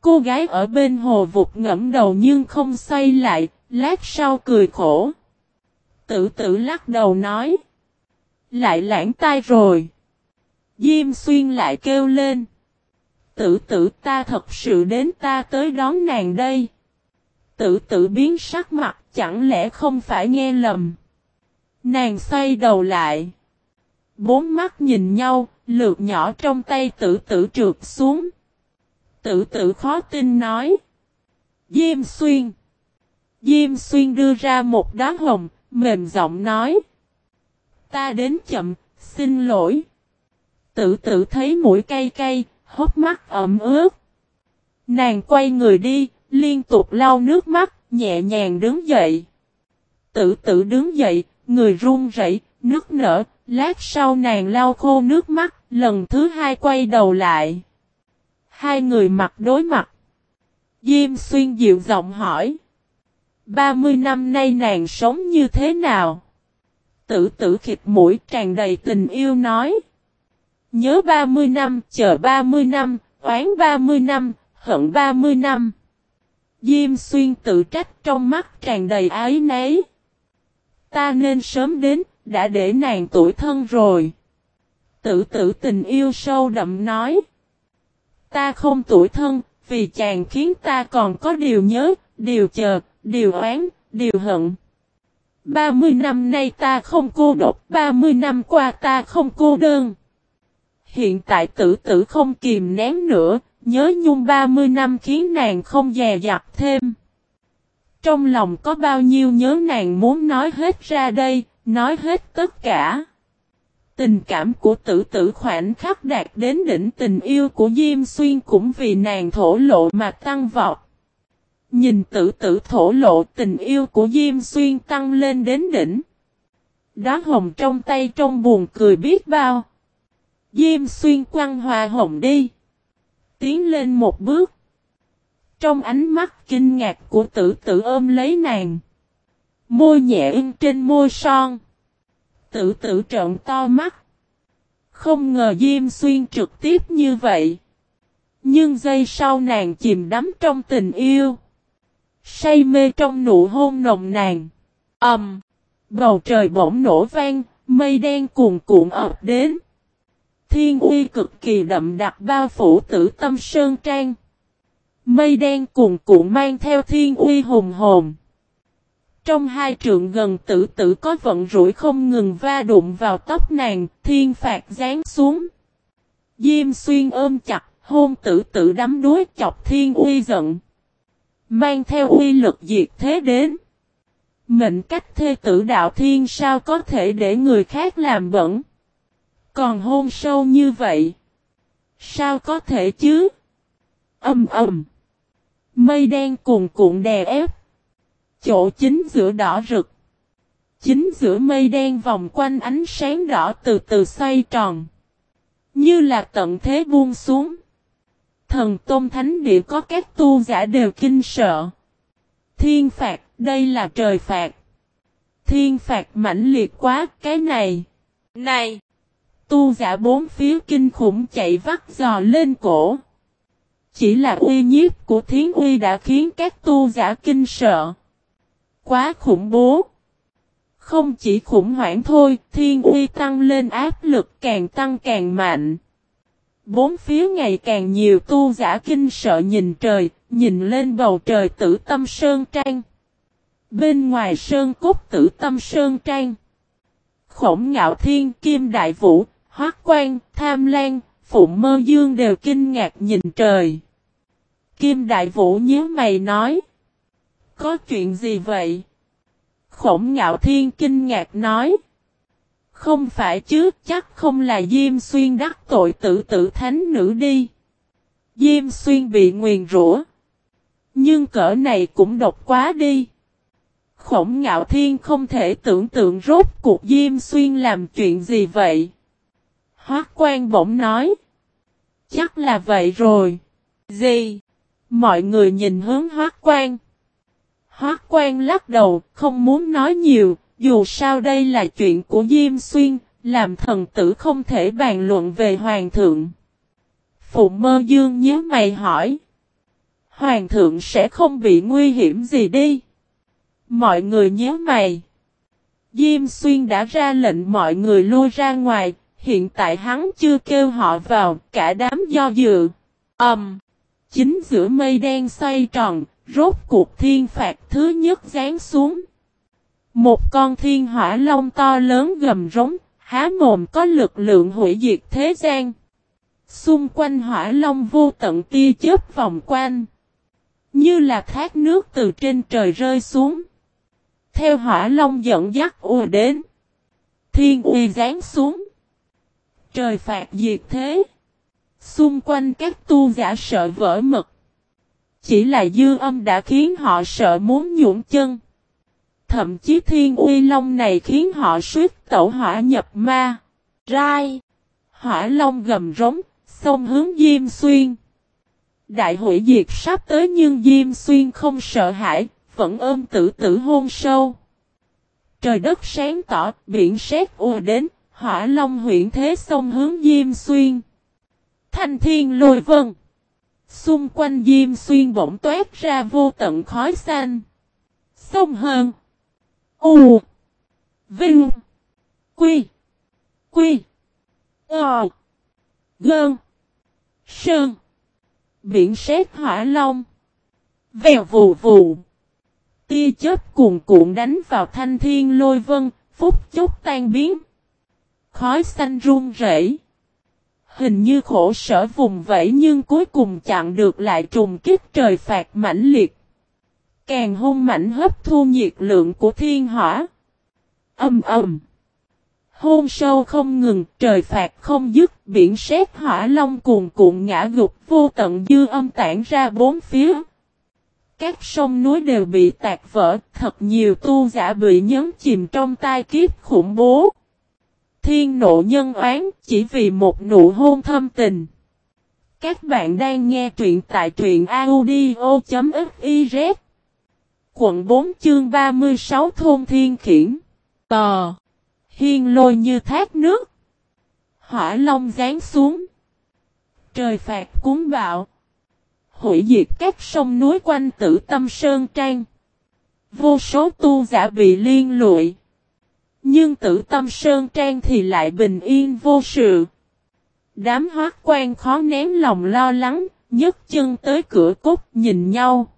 Cô gái ở bên hồ vụt ngẫm đầu nhưng không xoay lại, lát sau cười khổ. Tử tử lắc đầu nói. Lại lãng tai rồi. Diêm xuyên lại kêu lên tử tử ta thật sự đến ta tới đón nàng đây. Tử tử biến sắc mặt chẳng lẽ không phải nghe lầm. Nàng xoay đầu lại. Bốn mắt nhìn nhau, lượt nhỏ trong tay tử tử trượt xuống. Tử tử khó tin nói. Diêm xuyên. Diêm xuyên đưa ra một đá hồng, mềm giọng nói. Ta đến chậm, xin lỗi. Tử tử thấy mũi cay cay, hốc mắt ẩm ướt. Nàng quay người đi, liên tục lau nước mắt, nhẹ nhàng đứng dậy. Tự tử đứng dậy, người run rẩy, nước nở, lát sau nàng lau khô nước mắt, lần thứ hai quay đầu lại. Hai người mặt đối mặt. Diêm xuyên dịu giọng hỏi. 30 năm nay nàng sống như thế nào? Tử tử khịt mũi tràn đầy tình yêu nói. Nhớ 30 năm, chờ 30 năm, oán 30 năm, hận 30 năm. Diêm xuyên tự trách trong mắt tràn đầy ái nấy. Ta nên sớm đến, đã để nàng tuổi thân rồi. Tử tử tình yêu sâu đậm nói. Ta không tuổi thân, vì chàng khiến ta còn có điều nhớ, điều chờ, điều oán, điều hận. 30 năm nay ta không cô độc, 30 năm qua ta không cô đơn. Hiện tại tử tử không kìm nén nữa, nhớ nhung 30 năm khiến nàng không dè dặt thêm. Trong lòng có bao nhiêu nhớ nàng muốn nói hết ra đây, nói hết tất cả. Tình cảm của tử tử khoảnh khắc đạt đến đỉnh tình yêu của Diêm Xuyên cũng vì nàng thổ lộ mà tăng vọt. Nhìn tử tử thổ lộ tình yêu của Diêm Xuyên tăng lên đến đỉnh. Đá hồng trong tay trong buồn cười biết bao. Diêm Xuyên quăng hoa hồng đi. Tiến lên một bước. Trong ánh mắt kinh ngạc của tử tử ôm lấy nàng. Môi nhẹ ưng trên môi son. Tử tử trợn to mắt. Không ngờ Diêm Xuyên trực tiếp như vậy. Nhưng giây sau nàng chìm đắm trong tình yêu. Say mê trong nụ hôn nồng nàng. ầm, um, Bầu trời bỗng nổ vang, mây đen cuồn cuộn ập đến. Thiên uy cực kỳ đậm đặc bao phủ tử tâm sơn trang. Mây đen cuồn cuộn mang theo thiên uy hùng hồn. Trong hai trượng gần tử tử có vận rủi không ngừng va đụng vào tóc nàng, thiên phạt giáng xuống. Diêm xuyên ôm chặt, hôn tử tử đắm đuối chọc thiên uy giận. Mang theo uy lực diệt thế đến. Mệnh cách thê tử đạo thiên sao có thể để người khác làm bẩn. Còn hôn sâu như vậy. Sao có thể chứ? Âm ầm. Mây đen cuồn cuộn đè ép. Chỗ chính giữa đỏ rực. Chính giữa mây đen vòng quanh ánh sáng đỏ từ từ xoay tròn. Như là tận thế buông xuống. Thần Tôn Thánh Địa có các tu giả đều kinh sợ. Thiên phạt, đây là trời phạt. Thiên phạt mãnh liệt quá, cái này. Này! Tu giả bốn phía kinh khủng chạy vắt giò lên cổ. Chỉ là uy nhiếp của thiến uy đã khiến các tu giả kinh sợ. Quá khủng bố. Không chỉ khủng hoảng thôi, thiên uy tăng lên áp lực càng tăng càng mạnh. Bốn phía ngày càng nhiều tu giả kinh sợ nhìn trời, nhìn lên bầu trời tử tâm sơn trang. Bên ngoài sơn cốt tử tâm sơn trang. Khổng ngạo thiên kim đại vũ, hoác quan, tham lan, phụng mơ dương đều kinh ngạc nhìn trời. Kim đại vũ nhớ mày nói. Có chuyện gì vậy? Khổng ngạo thiên kinh ngạc nói. Không phải chứ, chắc không là Diêm Xuyên đắc tội tử tử thánh nữ đi. Diêm Xuyên bị nguyền rủa. Nhưng cỡ này cũng độc quá đi. Khổng ngạo thiên không thể tưởng tượng rốt cuộc Diêm Xuyên làm chuyện gì vậy. Hoác quan bỗng nói. Chắc là vậy rồi. Gì? Mọi người nhìn hướng hoác quan. Hoác quan lắc đầu, không muốn nói nhiều, dù sao đây là chuyện của Diêm Xuyên, làm thần tử không thể bàn luận về Hoàng thượng. Phụ mơ dương nhớ mày hỏi. Hoàng thượng sẽ không bị nguy hiểm gì đi. Mọi người nhớ mày. Diêm Xuyên đã ra lệnh mọi người lui ra ngoài, hiện tại hắn chưa kêu họ vào, cả đám do dự. Ẩm. Um, chính giữa mây đen xoay tròn, rốt cuộc thiên phạt thứ nhất rán xuống. Một con thiên hỏa long to lớn gầm rống, há mồm có lực lượng hủy diệt thế gian. Xung quanh hỏa long vô tận tia chớp vòng quanh. Như là thác nước từ trên trời rơi xuống. Theo hỏa long dẫn dắt ùa đến. Thiên uy rán xuống. Trời phạt diệt thế. Xung quanh các tu giả sợ vỡ mật. Chỉ là dư âm đã khiến họ sợ muốn nhũn chân. Thậm chí thiên uy long này khiến họ suýt tẩu hỏa nhập ma. Rai. Hỏa long gầm rống, xông hướng Diêm Xuyên. Đại hội diệt sắp tới nhưng Diêm Xuyên không sợ hãi, vẫn ôm tử tử hôn sâu. Trời đất sáng tỏ, biển sét ùa đến, hỏa long huyện thế xông hướng Diêm Xuyên. Thanh thiên lôi vân. Xung quanh Diêm Xuyên bỗng toát ra vô tận khói xanh. Sông hơn. U. Vinh. Quy. Quy. Ờ. Gơn. Sơn. Biển sét hỏa long. Vèo vù vù. Tia chớp cuồn cuộn đánh vào thanh thiên lôi vân, phút chốc tan biến. Khói xanh run rẩy. Hình như khổ sở vùng vẫy nhưng cuối cùng chặn được lại trùng kích trời phạt mãnh liệt. Càng hung mạnh hấp thu nhiệt lượng của thiên hỏa. Âm ầm. Hôn sâu không ngừng, trời phạt không dứt, biển sét hỏa long cuồn cuộn ngã gục vô tận dư âm tản ra bốn phía. Các sông núi đều bị tạc vỡ, thật nhiều tu giả bị nhấn chìm trong tai kiếp khủng bố. Thiên nộ nhân oán chỉ vì một nụ hôn thâm tình. Các bạn đang nghe truyện tại truyện audio.fiz Quận 4 chương 36 Thôn Thiên Khiển. Tò. Hiên lôi như thác nước. Hỏa long rán xuống. Trời phạt cuốn bạo. Hủy diệt các sông núi quanh tử tâm sơn trang. Vô số tu giả bị liên lụi nhưng tử tâm sơn trang thì lại bình yên vô sự Đám hoác quan khó nén lòng lo lắng nhấc chân tới cửa cốt nhìn nhau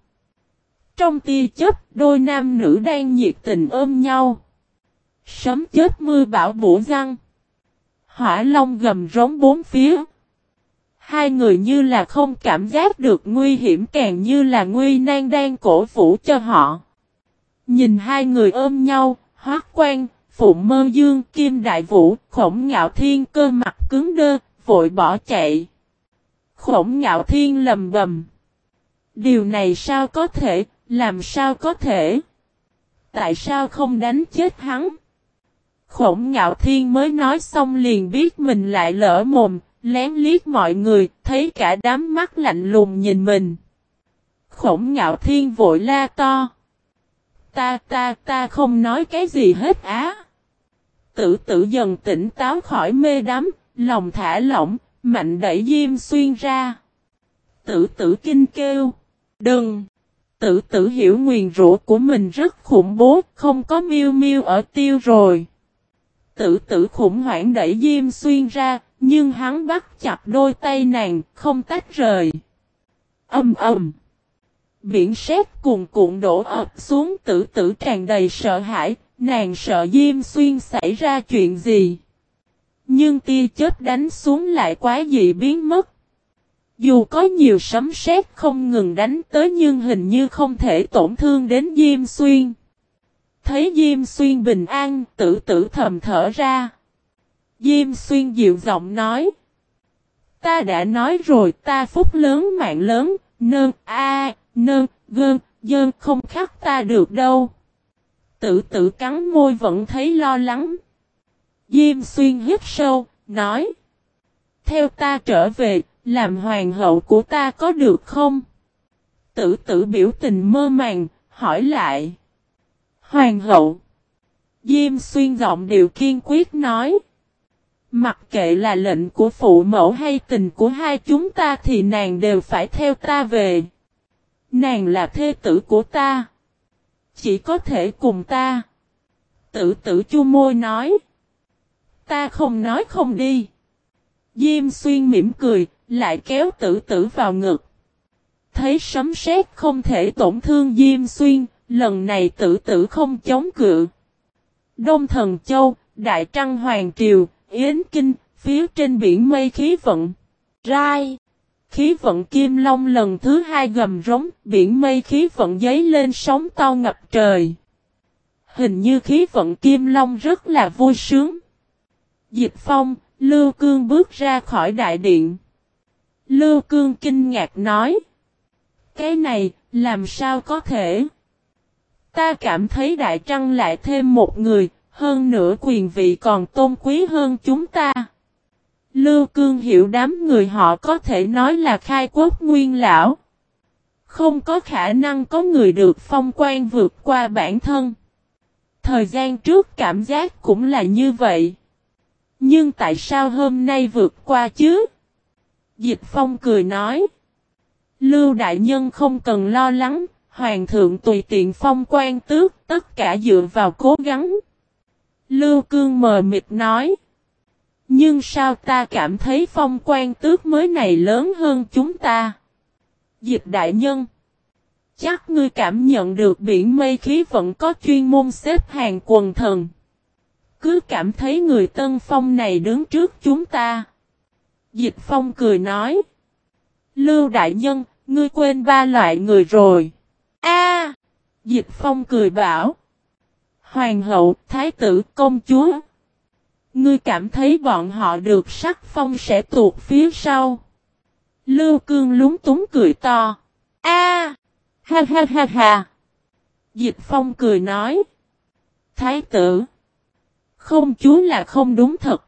trong tia chớp, đôi nam nữ đang nhiệt tình ôm nhau. Sấm chết mưa bão bổ răng. Hỏa long gầm rống bốn phía. Hai người như là không cảm giác được nguy hiểm càng như là nguy nan đang cổ vũ cho họ. Nhìn hai người ôm nhau, hoác quan, Phụ mơ dương, kim đại vũ, khổng ngạo thiên cơ mặt cứng đơ, vội bỏ chạy. Khổng ngạo thiên lầm bầm. Điều này sao có thể, làm sao có thể? Tại sao không đánh chết hắn? Khổng ngạo thiên mới nói xong liền biết mình lại lỡ mồm, lén liếc mọi người, thấy cả đám mắt lạnh lùng nhìn mình. Khổng ngạo thiên vội la to. Ta ta ta không nói cái gì hết á. Tử tử dần tỉnh táo khỏi mê đắm, lòng thả lỏng, mạnh đẩy Diêm Xuyên ra. Tử tử kinh kêu. Đừng! Tử tử hiểu nguyền rủa của mình rất khủng bố, không có miêu miêu ở tiêu rồi. Tử tử khủng hoảng đẩy Diêm Xuyên ra, nhưng hắn bắt chặt đôi tay nàng, không tách rời. Âm ầm. Biển sét cuồn cuộn đổ ập xuống tử tử tràn đầy sợ hãi, nàng sợ Diêm Xuyên xảy ra chuyện gì. Nhưng tia chết đánh xuống lại quá dị biến mất. Dù có nhiều sấm sét không ngừng đánh tới nhưng hình như không thể tổn thương đến Diêm Xuyên. Thấy Diêm Xuyên bình an, tử tử thầm thở ra. Diêm Xuyên dịu giọng nói. Ta đã nói rồi ta phúc lớn mạng lớn, nơn a nơn gơn, dơn không khắc ta được đâu. Tử tử cắn môi vẫn thấy lo lắng. Diêm Xuyên hít sâu, nói. Theo ta trở về, làm hoàng hậu của ta có được không? Tử tử biểu tình mơ màng, hỏi lại. Hoàng hậu. Diêm xuyên giọng điều kiên quyết nói. Mặc kệ là lệnh của phụ mẫu hay tình của hai chúng ta thì nàng đều phải theo ta về. Nàng là thê tử của ta. Chỉ có thể cùng ta. Tử tử chu môi nói. Ta không nói không đi. Diêm xuyên mỉm cười, lại kéo tử tử vào ngực. Thấy sấm sét không thể tổn thương Diêm Xuyên, lần này tử tử không chống cự. Đông Thần Châu, Đại Trăng Hoàng Triều, Yến Kinh, phía trên biển mây khí vận. Rai. Khí vận Kim Long lần thứ hai gầm rống, biển mây khí vận giấy lên sóng to ngập trời. Hình như khí vận Kim Long rất là vui sướng. Dịch Phong, Lưu Cương bước ra khỏi đại điện. Lưu Cương kinh ngạc nói. Cái này, làm sao có thể? Ta cảm thấy Đại Trăng lại thêm một người, hơn nữa quyền vị còn tôn quý hơn chúng ta. Lưu Cương hiểu đám người họ có thể nói là khai quốc nguyên lão. Không có khả năng có người được phong quan vượt qua bản thân. Thời gian trước cảm giác cũng là như vậy. Nhưng tại sao hôm nay vượt qua chứ? Dịch Phong cười nói. Lưu Đại Nhân không cần lo lắng, Hoàng thượng tùy tiện phong quan tước, tất cả dựa vào cố gắng. Lưu Cương mờ mịt nói. Nhưng sao ta cảm thấy phong quan tước mới này lớn hơn chúng ta? Dịch Đại Nhân. Chắc ngươi cảm nhận được biển mây khí vẫn có chuyên môn xếp hàng quần thần. Cứ cảm thấy người tân phong này đứng trước chúng ta. Dịch phong cười nói. Lưu đại nhân, ngươi quên ba loại người rồi. A, Dịch phong cười bảo. Hoàng hậu, thái tử, công chúa. Ngươi cảm thấy bọn họ được sắc phong sẽ tuột phía sau. Lưu cương lúng túng cười to. A, Ha ha ha ha. Dịch phong cười nói. Thái tử. Không chú là không đúng thật.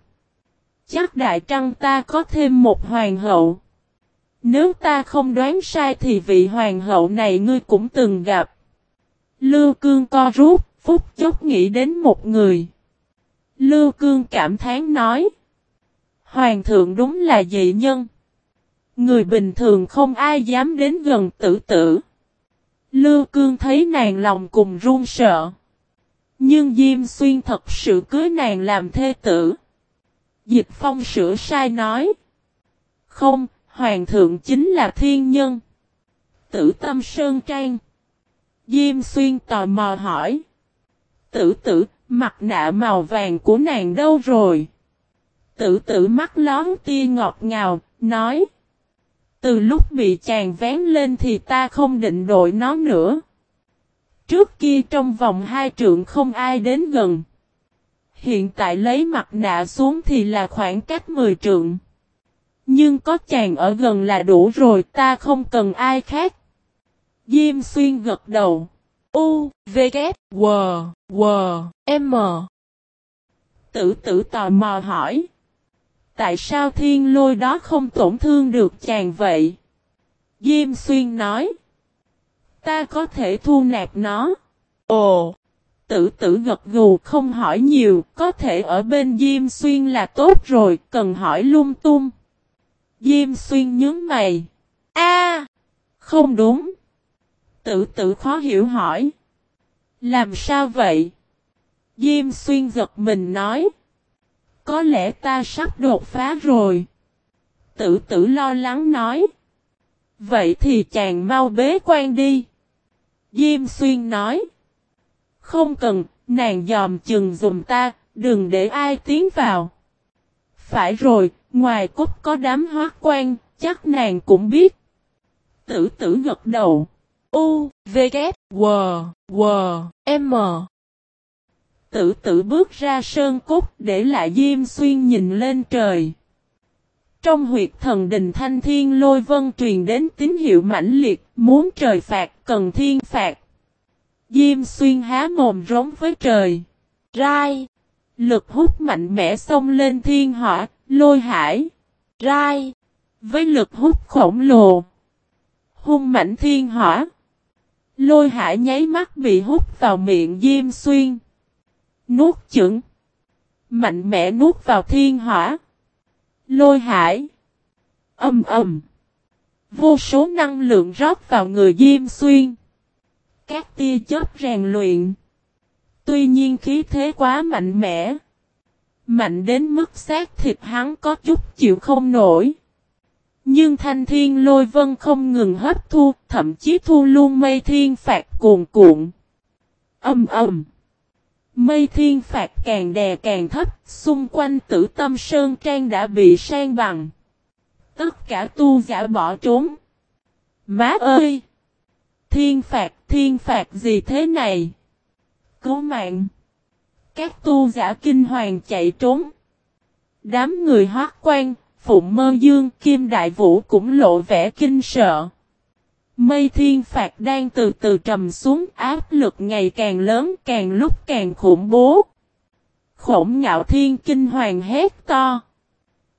Chắc đại trăng ta có thêm một hoàng hậu. Nếu ta không đoán sai thì vị hoàng hậu này ngươi cũng từng gặp. Lưu cương co rút, phút chốc nghĩ đến một người. Lưu cương cảm thán nói. Hoàng thượng đúng là dị nhân. Người bình thường không ai dám đến gần tử tử. Lưu cương thấy nàng lòng cùng run sợ. Nhưng Diêm Xuyên thật sự cưới nàng làm thê tử. Dịch phong sửa sai nói. Không, Hoàng thượng chính là thiên nhân. Tử tâm Sơn Trang. Diêm Xuyên tò mò hỏi. Tử tử, mặt nạ màu vàng của nàng đâu rồi? Tử tử mắt lón tia ngọt ngào, nói. Từ lúc bị chàng vén lên thì ta không định đội nó nữa. Trước kia trong vòng hai trượng không ai đến gần. Hiện tại lấy mặt nạ xuống thì là khoảng cách 10 trượng. Nhưng có chàng ở gần là đủ rồi ta không cần ai khác. Diêm xuyên gật đầu. U, V, K, W, W, M. Tử tử tò mò hỏi. Tại sao thiên lôi đó không tổn thương được chàng vậy? Diêm xuyên nói. Ta có thể thu nạp nó. Ồ! Tử tử gật gù không hỏi nhiều, có thể ở bên Diêm Xuyên là tốt rồi, cần hỏi lung tung. Diêm Xuyên nhớ mày. A, Không đúng. Tử tử khó hiểu hỏi. Làm sao vậy? Diêm Xuyên giật mình nói. Có lẽ ta sắp đột phá rồi. Tử tử lo lắng nói. Vậy thì chàng mau bế quan đi. Diêm xuyên nói. Không cần, nàng dòm chừng dùm ta, đừng để ai tiến vào. Phải rồi, ngoài cốt có đám hóa quan, chắc nàng cũng biết. Tử tử gật đầu. U, V, K, W, W, M tử tử bước ra sơn cốt để lại Diêm Xuyên nhìn lên trời. Trong huyệt thần đình thanh thiên lôi vân truyền đến tín hiệu mãnh liệt, muốn trời phạt cần thiên phạt. Diêm Xuyên há mồm rống với trời. Rai! Lực hút mạnh mẽ xông lên thiên hỏa, lôi hải. Rai! Với lực hút khổng lồ. Hung mạnh thiên hỏa. Lôi hải nháy mắt bị hút vào miệng Diêm Xuyên. Nuốt chửng. Mạnh mẽ nuốt vào thiên hỏa. Lôi hải. Âm ầm. Vô số năng lượng rót vào người Diêm Xuyên. Các tia chớp rèn luyện. Tuy nhiên khí thế quá mạnh mẽ. Mạnh đến mức xác thịt hắn có chút chịu không nổi. Nhưng thanh thiên lôi vân không ngừng hấp thu, thậm chí thu luôn mây thiên phạt cuồn cuộn. Âm ầm. Mây thiên phạt càng đè càng thấp, xung quanh tử tâm sơn trang đã bị sang bằng. Tất cả tu giả bỏ trốn. Má ơi! Thiên phạt, thiên phạt gì thế này? Cứu mạng! Các tu giả kinh hoàng chạy trốn. Đám người hoác quan, Phụng Mơ Dương, Kim Đại Vũ cũng lộ vẻ kinh sợ. Mây thiên phạt đang từ từ trầm xuống áp lực ngày càng lớn càng lúc càng khủng bố. Khổng ngạo thiên kinh hoàng hét to.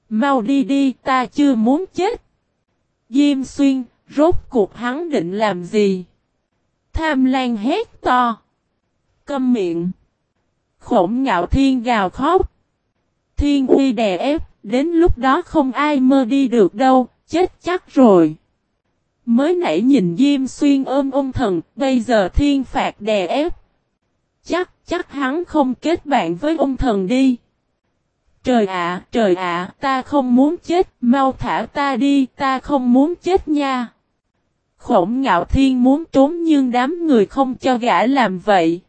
Mau đi đi ta chưa muốn chết. Diêm xuyên, rốt cuộc hắn định làm gì? Tham lan hét to. Câm miệng. Khổng ngạo thiên gào khóc. Thiên uy đè ép, đến lúc đó không ai mơ đi được đâu, chết chắc rồi. Mới nãy nhìn Diêm Xuyên ôm ôm thần, bây giờ thiên phạt đè ép. Chắc, chắc hắn không kết bạn với ông thần đi. Trời ạ, trời ạ, ta không muốn chết, mau thả ta đi, ta không muốn chết nha. Khổng ngạo thiên muốn trốn nhưng đám người không cho gã làm vậy.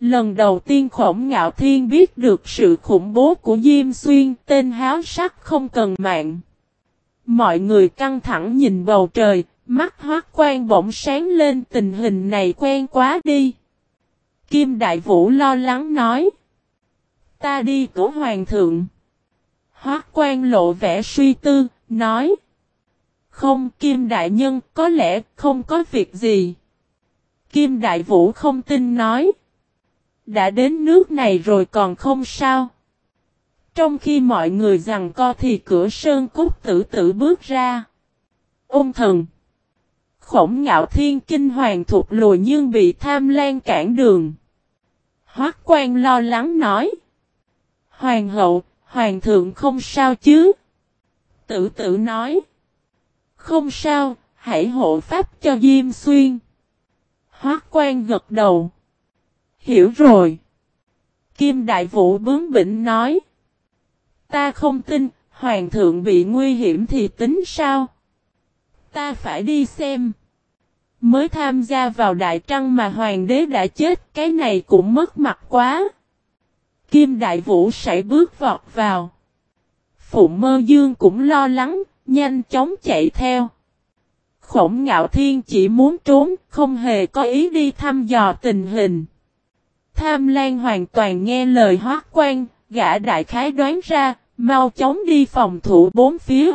Lần đầu tiên khổng ngạo thiên biết được sự khủng bố của Diêm Xuyên tên háo sắc không cần mạng. Mọi người căng thẳng nhìn bầu trời, mắt hoác quan bỗng sáng lên tình hình này quen quá đi. Kim Đại Vũ lo lắng nói. Ta đi của hoàng thượng. Hoác quan lộ vẻ suy tư, nói. Không Kim Đại Nhân có lẽ không có việc gì. Kim Đại Vũ không tin nói. Đã đến nước này rồi còn không sao. Trong khi mọi người rằng co thì cửa sơn cốt tử tử bước ra. Ôn thần. Khổng ngạo thiên kinh hoàng thuộc lùi nhưng bị tham lan cản đường. Hoác quan lo lắng nói. Hoàng hậu, hoàng thượng không sao chứ? Tử tử nói. Không sao, hãy hộ pháp cho Diêm Xuyên. Hoác quan gật đầu. Hiểu rồi. Kim Đại Vũ bướng bỉnh nói. Ta không tin, Hoàng thượng bị nguy hiểm thì tính sao? Ta phải đi xem. Mới tham gia vào Đại Trăng mà Hoàng đế đã chết, cái này cũng mất mặt quá. Kim Đại Vũ sải bước vọt vào. Phụ mơ dương cũng lo lắng, nhanh chóng chạy theo. Khổng ngạo thiên chỉ muốn trốn, không hề có ý đi thăm dò tình hình. Tham Lan hoàn toàn nghe lời hoác quan, gã đại khái đoán ra, mau chóng đi phòng thủ bốn phía.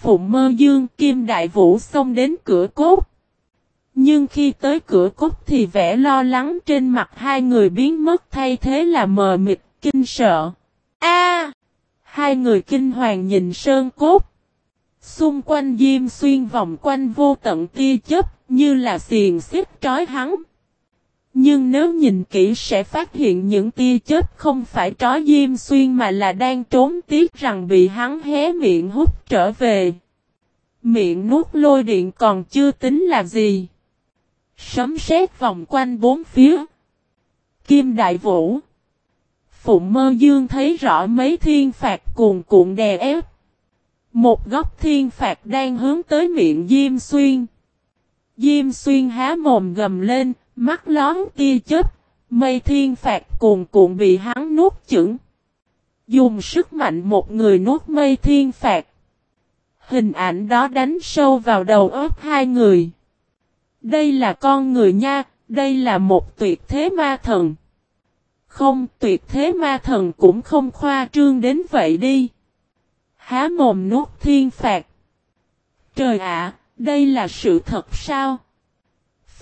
Phụng mơ dương kim đại vũ xông đến cửa cốt. Nhưng khi tới cửa cốt thì vẻ lo lắng trên mặt hai người biến mất thay thế là mờ mịt, kinh sợ. A! hai người kinh hoàng nhìn sơn cốt. Xung quanh diêm xuyên vòng quanh vô tận tia chấp, như là xiền xếp trói hắn. Nhưng nếu nhìn kỹ sẽ phát hiện những tia chết không phải trói diêm xuyên mà là đang trốn tiếc rằng bị hắn hé miệng hút trở về. Miệng nuốt lôi điện còn chưa tính là gì. Sấm sét vòng quanh bốn phía. Kim Đại Vũ. Phụng mơ dương thấy rõ mấy thiên phạt cuồn cuộn đè ép. Một góc thiên phạt đang hướng tới miệng Diêm Xuyên. Diêm Xuyên há mồm gầm lên, Mắt lón tia chớp, mây thiên phạt cuồn cuộn bị hắn nuốt chửng. Dùng sức mạnh một người nuốt mây thiên phạt. Hình ảnh đó đánh sâu vào đầu óc hai người. Đây là con người nha, đây là một tuyệt thế ma thần. Không, tuyệt thế ma thần cũng không khoa trương đến vậy đi. Há mồm nuốt thiên phạt. Trời ạ, đây là sự thật sao?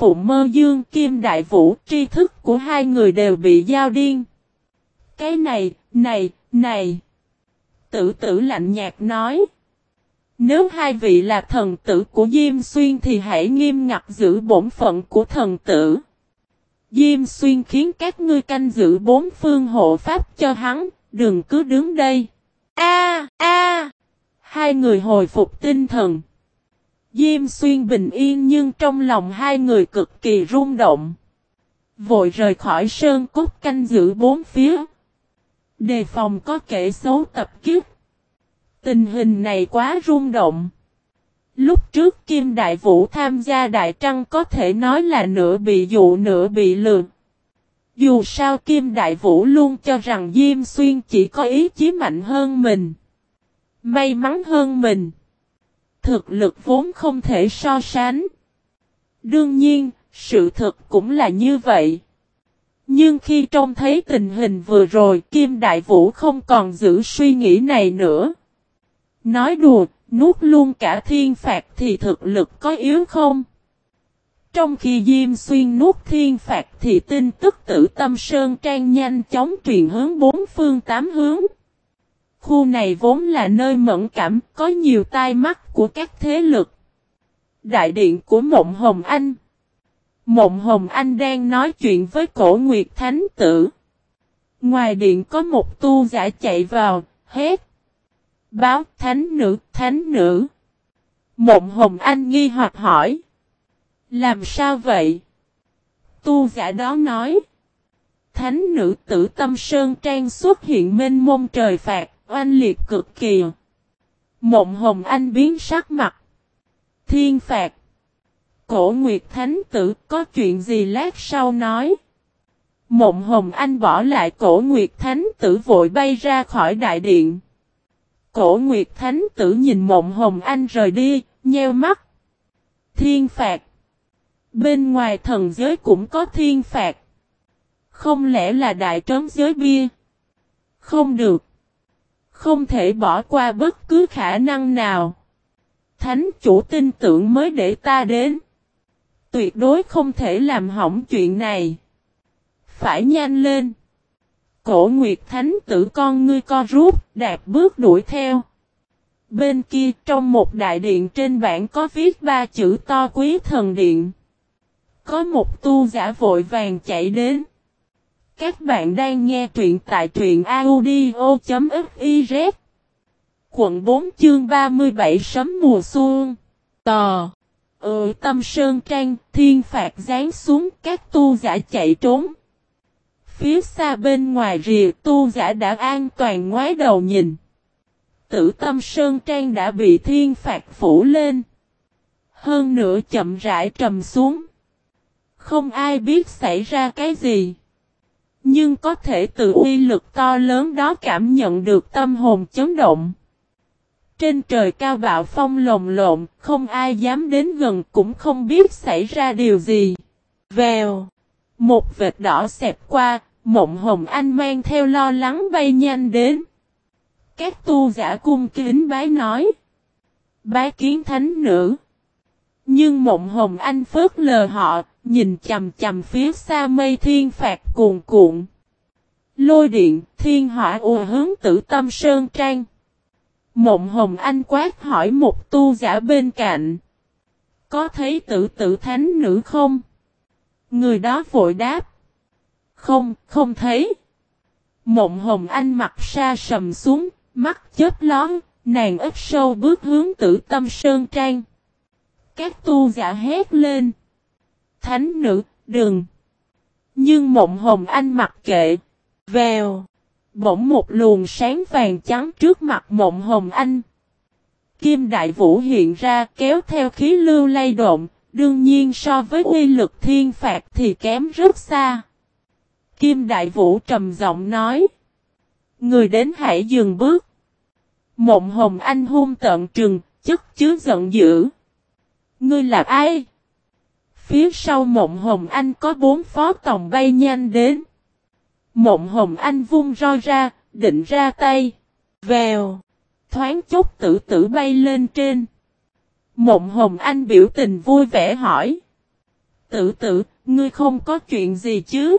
Phụ mơ dương kim đại vũ tri thức của hai người đều bị giao điên. Cái này, này, này. Tử tử lạnh nhạt nói. Nếu hai vị là thần tử của Diêm Xuyên thì hãy nghiêm ngặt giữ bổn phận của thần tử. Diêm Xuyên khiến các ngươi canh giữ bốn phương hộ pháp cho hắn, đừng cứ đứng đây. A a Hai người hồi phục tinh thần. Diêm xuyên bình yên nhưng trong lòng hai người cực kỳ rung động. Vội rời khỏi sơn cốt canh giữ bốn phía. Đề phòng có kẻ xấu tập kiếp. Tình hình này quá rung động. Lúc trước Kim Đại Vũ tham gia Đại Trăng có thể nói là nửa bị dụ nửa bị lừa. Dù sao Kim Đại Vũ luôn cho rằng Diêm Xuyên chỉ có ý chí mạnh hơn mình. May mắn hơn mình. Thực lực vốn không thể so sánh. Đương nhiên, sự thật cũng là như vậy. Nhưng khi trông thấy tình hình vừa rồi Kim Đại Vũ không còn giữ suy nghĩ này nữa. Nói đùa, nuốt luôn cả thiên phạt thì thực lực có yếu không? Trong khi Diêm Xuyên nuốt thiên phạt thì tin tức tử tâm Sơn Trang nhanh chóng truyền hướng bốn phương tám hướng. Khu này vốn là nơi mẫn cảm, có nhiều tai mắt của các thế lực. Đại điện của Mộng Hồng Anh Mộng Hồng Anh đang nói chuyện với cổ Nguyệt Thánh Tử. Ngoài điện có một tu giả chạy vào, hét. Báo thánh nữ, thánh nữ. Mộng Hồng Anh nghi hoặc hỏi. Làm sao vậy? Tu giả đó nói. Thánh nữ tử tâm sơn trang xuất hiện mênh mông trời phạt oanh liệt cực kỳ. Mộng hồng anh biến sắc mặt. Thiên phạt, Cổ Nguyệt Thánh Tử có chuyện gì lát sau nói. Mộng Hồng Anh bỏ lại cổ Nguyệt Thánh Tử vội bay ra khỏi đại điện. Cổ Nguyệt Thánh Tử nhìn Mộng Hồng Anh rời đi, nheo mắt. Thiên phạt. Bên ngoài thần giới cũng có thiên phạt. Không lẽ là đại trấn giới bia? Không được. Không thể bỏ qua bất cứ khả năng nào. Thánh chủ tin tưởng mới để ta đến. Tuyệt đối không thể làm hỏng chuyện này. Phải nhanh lên. Cổ Nguyệt Thánh tử con ngươi co rút, đạp bước đuổi theo. Bên kia trong một đại điện trên bảng có viết ba chữ to quý thần điện. Có một tu giả vội vàng chạy đến. Các bạn đang nghe truyện tại truyện audio.fiz Quận 4 chương 37 sấm mùa xuân. Tò. Ừ tâm sơn trang, thiên phạt giáng xuống, các tu giả chạy trốn. Phía xa bên ngoài rìa, tu giả đã an toàn ngoái đầu nhìn. Tử tâm sơn trang đã bị thiên phạt phủ lên. Hơn nữa chậm rãi trầm xuống. Không ai biết xảy ra cái gì nhưng có thể từ uy lực to lớn đó cảm nhận được tâm hồn chấn động. Trên trời cao bạo phong lồng lộn, không ai dám đến gần cũng không biết xảy ra điều gì. Vèo. Một vệt đỏ xẹp qua, mộng hồng anh mang theo lo lắng bay nhanh đến. Các tu giả cung kính bái nói. Bái kiến thánh nữ. Nhưng mộng hồng anh phớt lờ họ, nhìn chầm chầm phía xa mây thiên phạt cuồn cuộn. Lôi điện, thiên hỏa ùa hướng tử tâm sơn trang. Mộng hồng anh quát hỏi một tu giả bên cạnh. Có thấy tử tử thánh nữ không? Người đó vội đáp. Không, không thấy. Mộng hồng anh mặt xa sầm xuống, mắt chớp lón, nàng ấp sâu bước hướng tử tâm sơn trang. Các tu giả hét lên. Thánh nữ, đừng. Nhưng mộng hồng anh mặc kệ. Vèo. Bỗng một luồng sáng vàng trắng trước mặt mộng hồng anh. Kim đại vũ hiện ra kéo theo khí lưu lay động, đương nhiên so với uy lực thiên phạt thì kém rất xa. Kim đại vũ trầm giọng nói. Người đến hãy dừng bước. Mộng hồng anh hung tận trừng, chất chứa giận dữ. Ngươi là ai? Phía sau mộng hồng anh có bốn phó tòng bay nhanh đến. Mộng hồng anh vung roi ra, định ra tay. Vèo. Thoáng chốc tử tử bay lên trên. Mộng hồng anh biểu tình vui vẻ hỏi. Tử tử, ngươi không có chuyện gì chứ?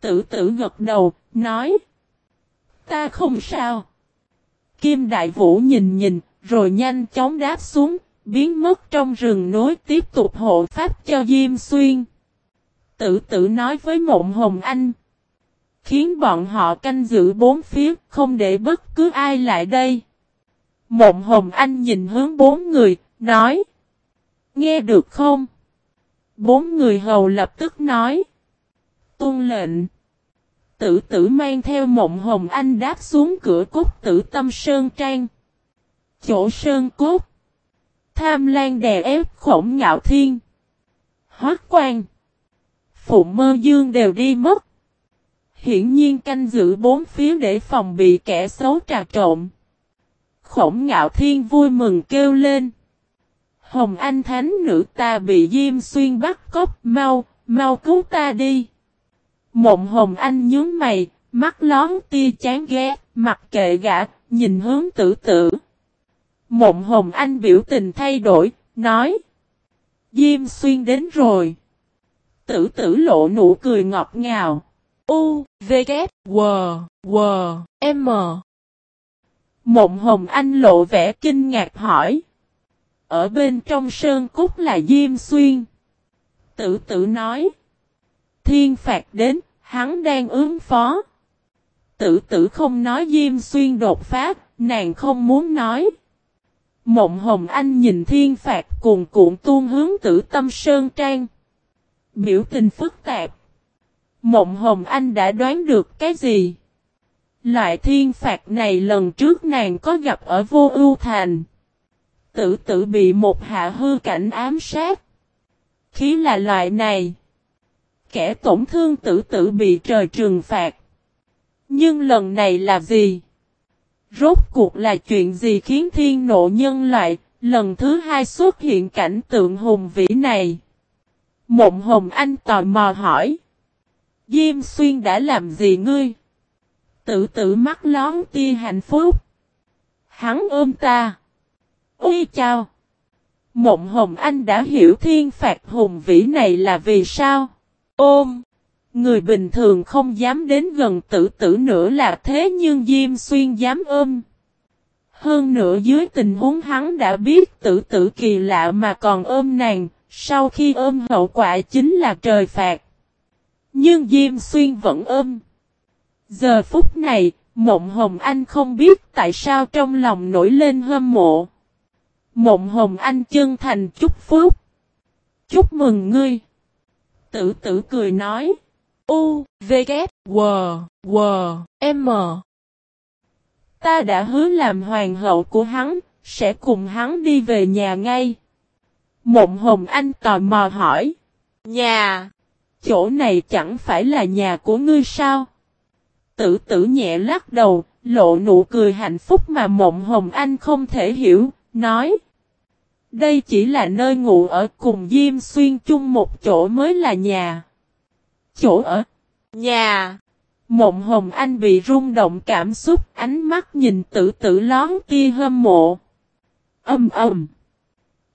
Tử tử gật đầu, nói. Ta không sao. Kim Đại Vũ nhìn nhìn, rồi nhanh chóng đáp xuống, biến mất trong rừng nối tiếp tục hộ pháp cho Diêm Xuyên. Tử tử nói với Mộng Hồng Anh. Khiến bọn họ canh giữ bốn phía, không để bất cứ ai lại đây. Mộng Hồng Anh nhìn hướng bốn người, nói. Nghe được không? Bốn người hầu lập tức nói. Tôn lệnh. Tử tử mang theo mộng hồng anh đáp xuống cửa cốt tử tâm sơn trang. Chỗ sơn cốt. Tham lan đè ép khổng ngạo thiên. Hoác quan. Phụ mơ dương đều đi mất. Hiển nhiên canh giữ bốn phía để phòng bị kẻ xấu trà trộn. Khổng ngạo thiên vui mừng kêu lên. Hồng Anh Thánh nữ ta bị Diêm Xuyên bắt cóc, mau, mau cứu ta đi. Mộng Hồng Anh nhướng mày, mắt lón tia chán ghét, mặt kệ gã, nhìn hướng tử tử. Mộng Hồng Anh biểu tình thay đổi, nói. Diêm Xuyên đến rồi. Tử tử lộ nụ cười ngọt ngào. U, V, K, W, W, M. Mộng Hồng Anh lộ vẻ kinh ngạc hỏi. Ở bên trong sơn cúc là Diêm Xuyên. Tử tử nói. Thiên phạt đến, hắn đang ứng phó. Tử tử không nói Diêm Xuyên đột phát, nàng không muốn nói. Mộng Hồng Anh nhìn thiên phạt cuồn cuộn tuôn hướng tử tâm sơn trang. Biểu tình phức tạp. Mộng Hồng Anh đã đoán được cái gì? Loại thiên phạt này lần trước nàng có gặp ở vô ưu thành. Tử tử bị một hạ hư cảnh ám sát. khí là loại này. Kẻ tổn thương tử tử bị trời trừng phạt. Nhưng lần này là gì? Rốt cuộc là chuyện gì khiến thiên nộ nhân loại, lần thứ hai xuất hiện cảnh tượng hùng vĩ này? Mộng Hồng Anh tò mò hỏi. Diêm Xuyên đã làm gì ngươi? Tự tử mắt lón tia hạnh phúc. Hắn ôm ta. Ui chào! Mộng Hồng Anh đã hiểu thiên phạt hùng vĩ này là vì sao? Ôm! Người bình thường không dám đến gần tử tử nữa là thế nhưng Diêm Xuyên dám ôm. Hơn nữa dưới tình huống hắn đã biết tử tử kỳ lạ mà còn ôm nàng, sau khi ôm hậu quả chính là trời phạt. Nhưng Diêm Xuyên vẫn ôm. Giờ phút này, Mộng Hồng Anh không biết tại sao trong lòng nổi lên hâm mộ. Mộng Hồng Anh chân thành chúc phúc. Chúc mừng ngươi. Tử tử cười nói. U, V, K, W, W, M. Ta đã hứa làm hoàng hậu của hắn, sẽ cùng hắn đi về nhà ngay. Mộng Hồng Anh tò mò hỏi. Nhà? Chỗ này chẳng phải là nhà của ngươi sao? Tử tử nhẹ lắc đầu, lộ nụ cười hạnh phúc mà Mộng Hồng Anh không thể hiểu, nói. Đây chỉ là nơi ngủ ở cùng Diêm Xuyên chung một chỗ mới là nhà. Chỗ ở? Nhà! Mộng Hồng Anh bị rung động cảm xúc, ánh mắt nhìn tử tử lón tia hâm mộ. Âm ầm!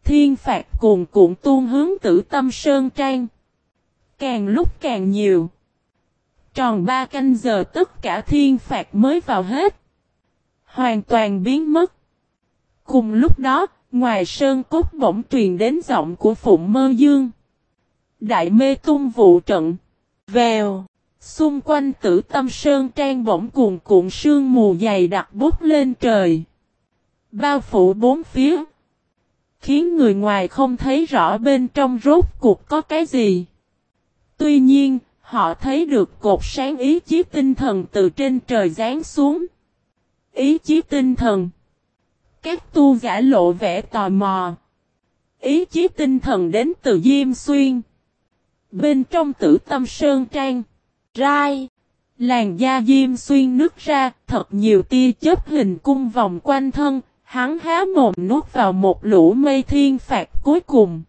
Thiên phạt cuồn cuộn tuôn hướng tử tâm sơn trang. Càng lúc càng nhiều. Tròn ba canh giờ tất cả thiên phạt mới vào hết. Hoàn toàn biến mất. Cùng lúc đó, ngoài sơn cốt bỗng truyền đến giọng của Phụng Mơ Dương. Đại mê tung vụ trận. Vèo. Xung quanh tử tâm sơn trang bỗng cuồn cuộn sương mù dày đặc bút lên trời. Bao phủ bốn phía. Khiến người ngoài không thấy rõ bên trong rốt cuộc có cái gì. Tuy nhiên, họ thấy được cột sáng ý chí tinh thần từ trên trời giáng xuống. Ý chí tinh thần. Các tu giả lộ vẻ tò mò. Ý chí tinh thần đến từ Diêm Xuyên. Bên trong tử tâm sơn trang. Rai. Làn da Diêm Xuyên nứt ra, thật nhiều tia chớp hình cung vòng quanh thân, hắn há mồm nuốt vào một lũ mây thiên phạt cuối cùng.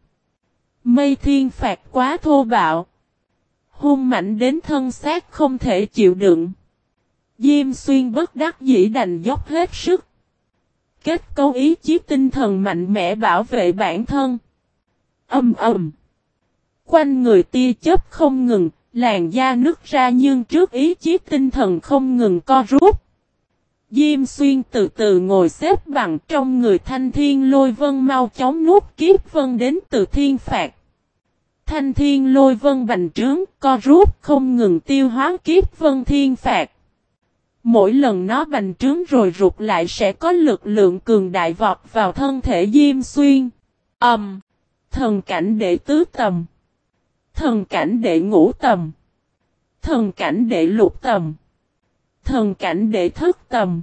Mây thiên phạt quá thô bạo. Hung mạnh đến thân xác không thể chịu đựng. Diêm xuyên bất đắc dĩ đành dốc hết sức. Kết cấu ý chí tinh thần mạnh mẽ bảo vệ bản thân. Âm ầm. Quanh người tia chớp không ngừng, làn da nứt ra nhưng trước ý chí tinh thần không ngừng co rút. Diêm xuyên từ từ ngồi xếp bằng trong người thanh thiên lôi vân mau chóng nuốt kiếp vân đến từ thiên phạt. Thanh thiên lôi vân bành trướng, co rút không ngừng tiêu hóa kiếp vân thiên phạt. Mỗi lần nó bành trướng rồi rụt lại sẽ có lực lượng cường đại vọt vào thân thể Diêm Xuyên. Âm. Um, thần cảnh đệ tứ tầm. Thần cảnh đệ ngũ tầm. Thần cảnh đệ lục tầm. Thần cảnh đệ thất tầm.